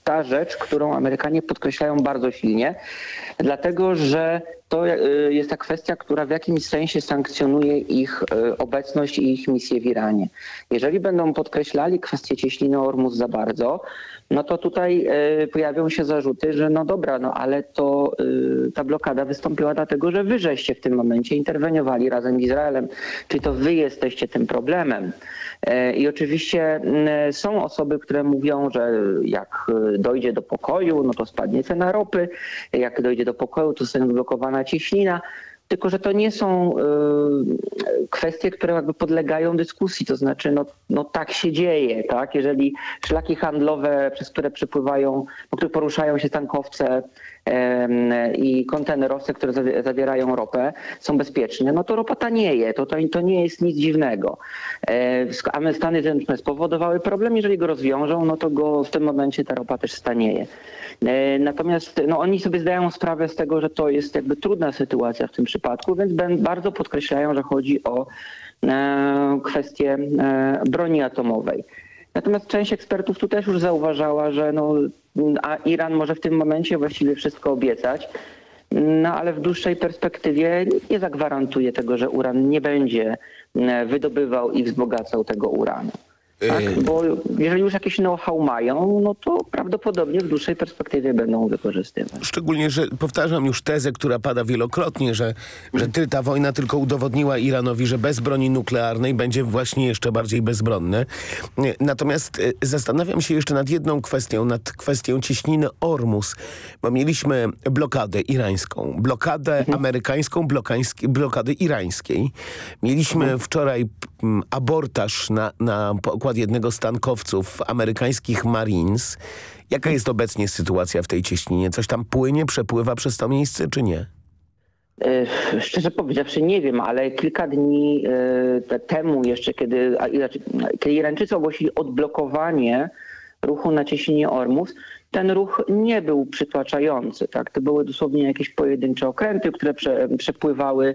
ta rzecz, którą Amerykanie podkreślają bardzo silnie, dlatego że to jest ta kwestia, która w jakimś sensie sankcjonuje ich obecność i ich misję w Iranie. Jeżeli będą podkreślali kwestię cieśniny Ormus za bardzo, no to tutaj pojawią się zarzuty, że no dobra, no ale to ta blokada wystąpiła dlatego, że wy żeście w tym momencie interweniowali razem z Izraelem, czyli to wy jesteście tym problemem. I oczywiście są osoby, które mówią, że jak dojdzie do pokoju, no to spadnie cena ropy, jak dojdzie do pokoju, to zostanie blokowana cieśnina. Tylko, że to nie są y, kwestie, które jakby podlegają dyskusji. To znaczy, no, no tak się dzieje, tak? Jeżeli szlaki handlowe, przez które przepływają, po których poruszają się tankowce i kontenerowce, które zawierają ropę, są bezpieczne, no to ropa tanieje. To, to, to nie jest nic dziwnego. A Stany Zjednoczone spowodowały problem, jeżeli go rozwiążą, no to go w tym momencie ta ropa też stanieje. Natomiast no, oni sobie zdają sprawę z tego, że to jest jakby trudna sytuacja w tym przypadku, więc bardzo podkreślają, że chodzi o kwestię broni atomowej. Natomiast część ekspertów tu też już zauważała, że no, a Iran może w tym momencie właściwie wszystko obiecać, no ale w dłuższej perspektywie nie zagwarantuje tego, że uran nie będzie wydobywał i wzbogacał tego uranu. Tak, bo jeżeli już jakieś know-how mają, no to prawdopodobnie w dłuższej perspektywie będą wykorzystywać. Szczególnie, że powtarzam już tezę, która pada wielokrotnie, że, że ty, ta wojna tylko udowodniła Iranowi, że bez broni nuklearnej będzie właśnie jeszcze bardziej bezbronny. Natomiast zastanawiam się jeszcze nad jedną kwestią, nad kwestią cieśniny Ormus, bo mieliśmy blokadę irańską, blokadę mhm. amerykańską, blokadę irańskiej. Mieliśmy mhm. wczoraj abortaż na, na pokład jednego z tankowców amerykańskich Marines. Jaka jest obecnie sytuacja w tej cieśninie? Coś tam płynie, przepływa przez to miejsce, czy nie? Szczerze powiedziawszy nie wiem, ale kilka dni temu jeszcze, kiedy, kiedy Irańczycy ogłosili odblokowanie ruchu na cieśninie Ormus, ten ruch nie był przytłaczający. Tak? To były dosłownie jakieś pojedyncze okręty, które prze, przepływały.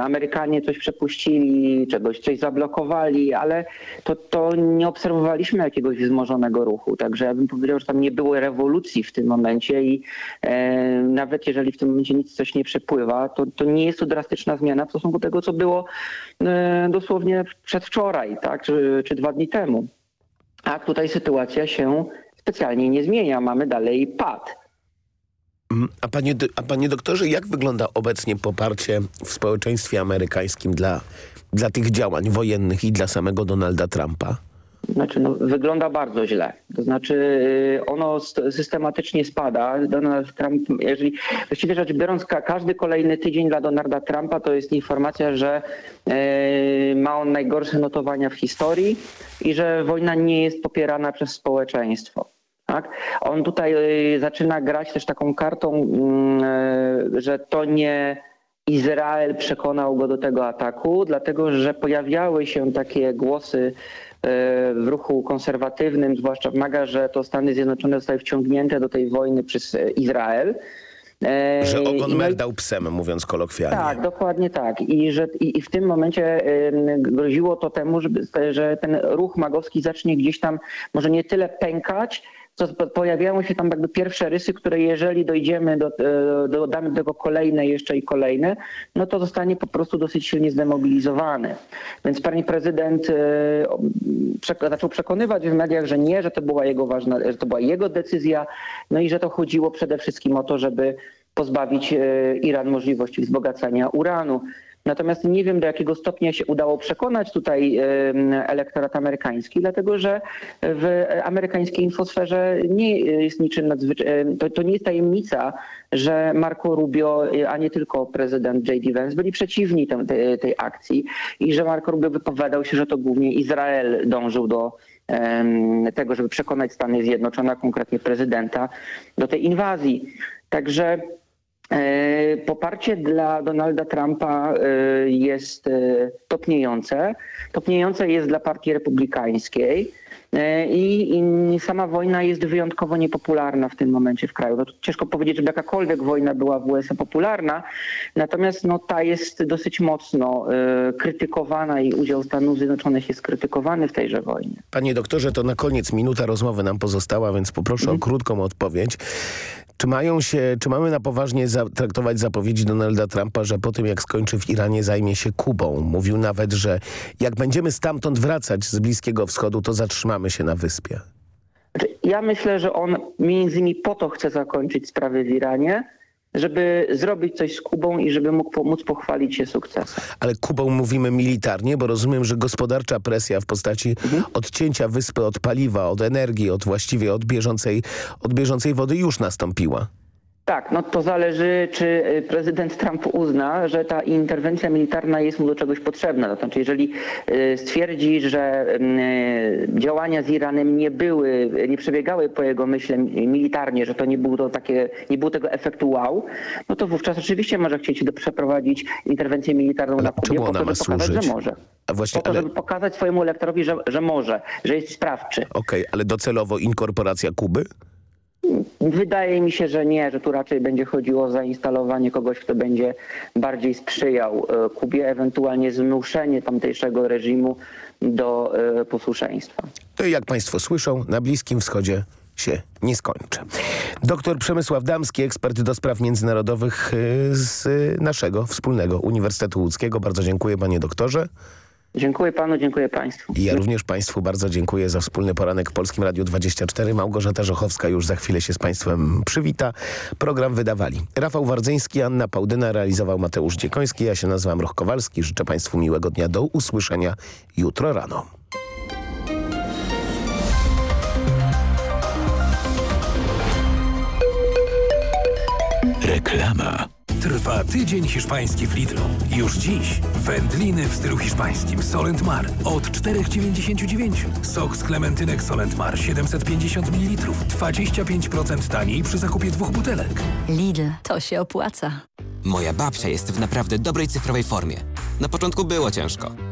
Amerykanie coś przepuścili, czegoś coś zablokowali, ale to, to nie obserwowaliśmy jakiegoś wzmożonego ruchu. Także ja bym powiedział, że tam nie było rewolucji w tym momencie i e, nawet jeżeli w tym momencie nic coś nie przepływa, to, to nie jest to drastyczna zmiana w stosunku do tego, co było e, dosłownie przedwczoraj, tak? czy, czy dwa dni temu. A tutaj sytuacja się specjalnie nie zmienia. Mamy dalej pad. Mm, a panie, a panie doktorze, jak wygląda obecnie poparcie w społeczeństwie amerykańskim dla, dla tych działań wojennych i dla samego Donalda Trumpa? Znaczy, no, wygląda bardzo źle. To znaczy, y, ono systematycznie spada. Donald Trump, jeżeli właściwie rzecz biorąc, każdy kolejny tydzień dla Donalda Trumpa to jest informacja, że y, ma on najgorsze notowania w historii i że wojna nie jest popierana przez społeczeństwo. Tak? On tutaj y, zaczyna grać też taką kartą, mm, że to nie Izrael przekonał go do tego ataku, dlatego że pojawiały się takie głosy w ruchu konserwatywnym, zwłaszcza w MAGA, że to Stany Zjednoczone zostały wciągnięte do tej wojny przez Izrael. Że ogon merdał psem, mówiąc kolokwialnie. Tak, dokładnie tak. I, że, i, i w tym momencie groziło to temu, żeby, że ten ruch magowski zacznie gdzieś tam może nie tyle pękać, to pojawiają się tam jakby pierwsze rysy, które jeżeli dojdziemy, do, e, dodamy do tego kolejne jeszcze i kolejne, no to zostanie po prostu dosyć silnie zdemobilizowany. Więc pani prezydent e, zaczął przekonywać w mediach, że nie, że to była jego ważna, że to była jego decyzja, no i że to chodziło przede wszystkim o to, żeby pozbawić e, Iran możliwości wzbogacania uranu. Natomiast nie wiem, do jakiego stopnia się udało przekonać tutaj elektorat amerykański, dlatego że w amerykańskiej infosferze nie jest niczym nadzwyczajnym, to, to nie jest tajemnica, że Marco Rubio, a nie tylko prezydent J.D. Vance byli przeciwni tej, tej, tej akcji i że Marco Rubio wypowiadał się, że to głównie Izrael dążył do tego, żeby przekonać Stany Zjednoczone, a konkretnie prezydenta, do tej inwazji. Także poparcie dla Donalda Trumpa e, jest e, topniejące. Topniejące jest dla partii republikańskiej. I, I, sama wojna jest wyjątkowo niepopularna w tym momencie w kraju. No, ciężko powiedzieć, żeby jakakolwiek wojna była w USA popularna, natomiast no, ta jest dosyć mocno y, krytykowana i udział Stanów Zjednoczonych jest krytykowany w tejże wojnie. Panie doktorze, to na koniec minuta rozmowy nam pozostała, więc poproszę o mhm. krótką odpowiedź. Czy, mają się, czy mamy na poważnie traktować zapowiedzi Donalda Trumpa, że po tym jak skończy w Iranie zajmie się Kubą? Mówił nawet, że jak będziemy stamtąd wracać z Bliskiego Wschodu, to zatrzymamy się na wyspie. Znaczy, ja myślę, że on między innymi po to chce zakończyć sprawy w Iranie, żeby zrobić coś z Kubą i żeby mógł pomóc pochwalić się sukcesem. Ale Kubą mówimy militarnie, bo rozumiem, że gospodarcza presja w postaci mhm. odcięcia wyspy od paliwa, od energii, od właściwie od bieżącej, od bieżącej wody już nastąpiła. Tak, no to zależy, czy y, prezydent Trump uzna, że ta interwencja militarna jest mu do czegoś potrzebna. To znaczy, jeżeli y, stwierdzi, że y, działania z Iranem nie były, nie przebiegały po jego myśle militarnie, że to nie było to takie, nie było tego efektu wow, no to wówczas oczywiście może chcieć przeprowadzić interwencję militarną ale na Kubie po to, żeby służyć? pokazać, że może. A właśnie, po to, ale... żeby pokazać swojemu elektorowi, że, że może, że jest sprawczy. Okej, okay, ale docelowo inkorporacja Kuby? Wydaje mi się, że nie, że tu raczej będzie chodziło o zainstalowanie kogoś, kto będzie bardziej sprzyjał e, Kubie, ewentualnie zmuszenie tamtejszego reżimu do e, posłuszeństwa. To jak Państwo słyszą, na Bliskim Wschodzie się nie skończy. Doktor Przemysław Damski, ekspert do spraw międzynarodowych e, z naszego wspólnego Uniwersytetu Łódzkiego. Bardzo dziękuję panie doktorze. Dziękuję panu, dziękuję państwu. I ja również państwu bardzo dziękuję za wspólny poranek w Polskim Radiu 24. Małgorzata Żochowska już za chwilę się z państwem przywita. Program wydawali Rafał Wardzyński, Anna Pałdyna, realizował Mateusz Dziekoński. Ja się nazywam Roch Kowalski. Życzę państwu miłego dnia. Do usłyszenia jutro rano. Reklama. Trwa tydzień hiszpański w Lidlu. Już dziś wędliny w stylu hiszpańskim Solent Mar od 4,99. Sok z klementynek Solent Mar 750 ml. 25% taniej przy zakupie dwóch butelek. Lidl, to się opłaca. Moja babcia jest w naprawdę dobrej cyfrowej formie. Na początku było ciężko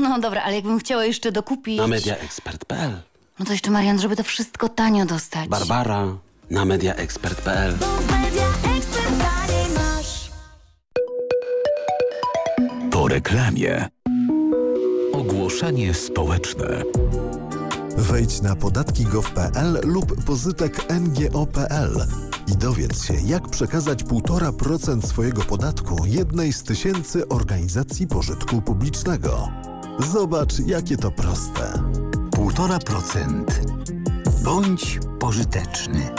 No dobra, ale jakbym chciała jeszcze dokupić... Na mediaexpert.pl No to jeszcze Marian, żeby to wszystko tanio dostać. Barbara na mediaexpert.pl Po reklamie. Ogłoszenie społeczne. Wejdź na podatki.gov.pl lub pozytek ngo.pl i dowiedz się, jak przekazać 1,5% swojego podatku jednej z tysięcy organizacji pożytku publicznego. Zobacz, jakie to proste. 1,5%. Bądź pożyteczny.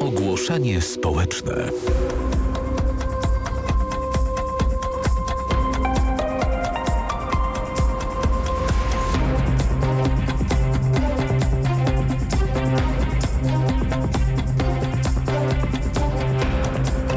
Ogłoszenie społeczne.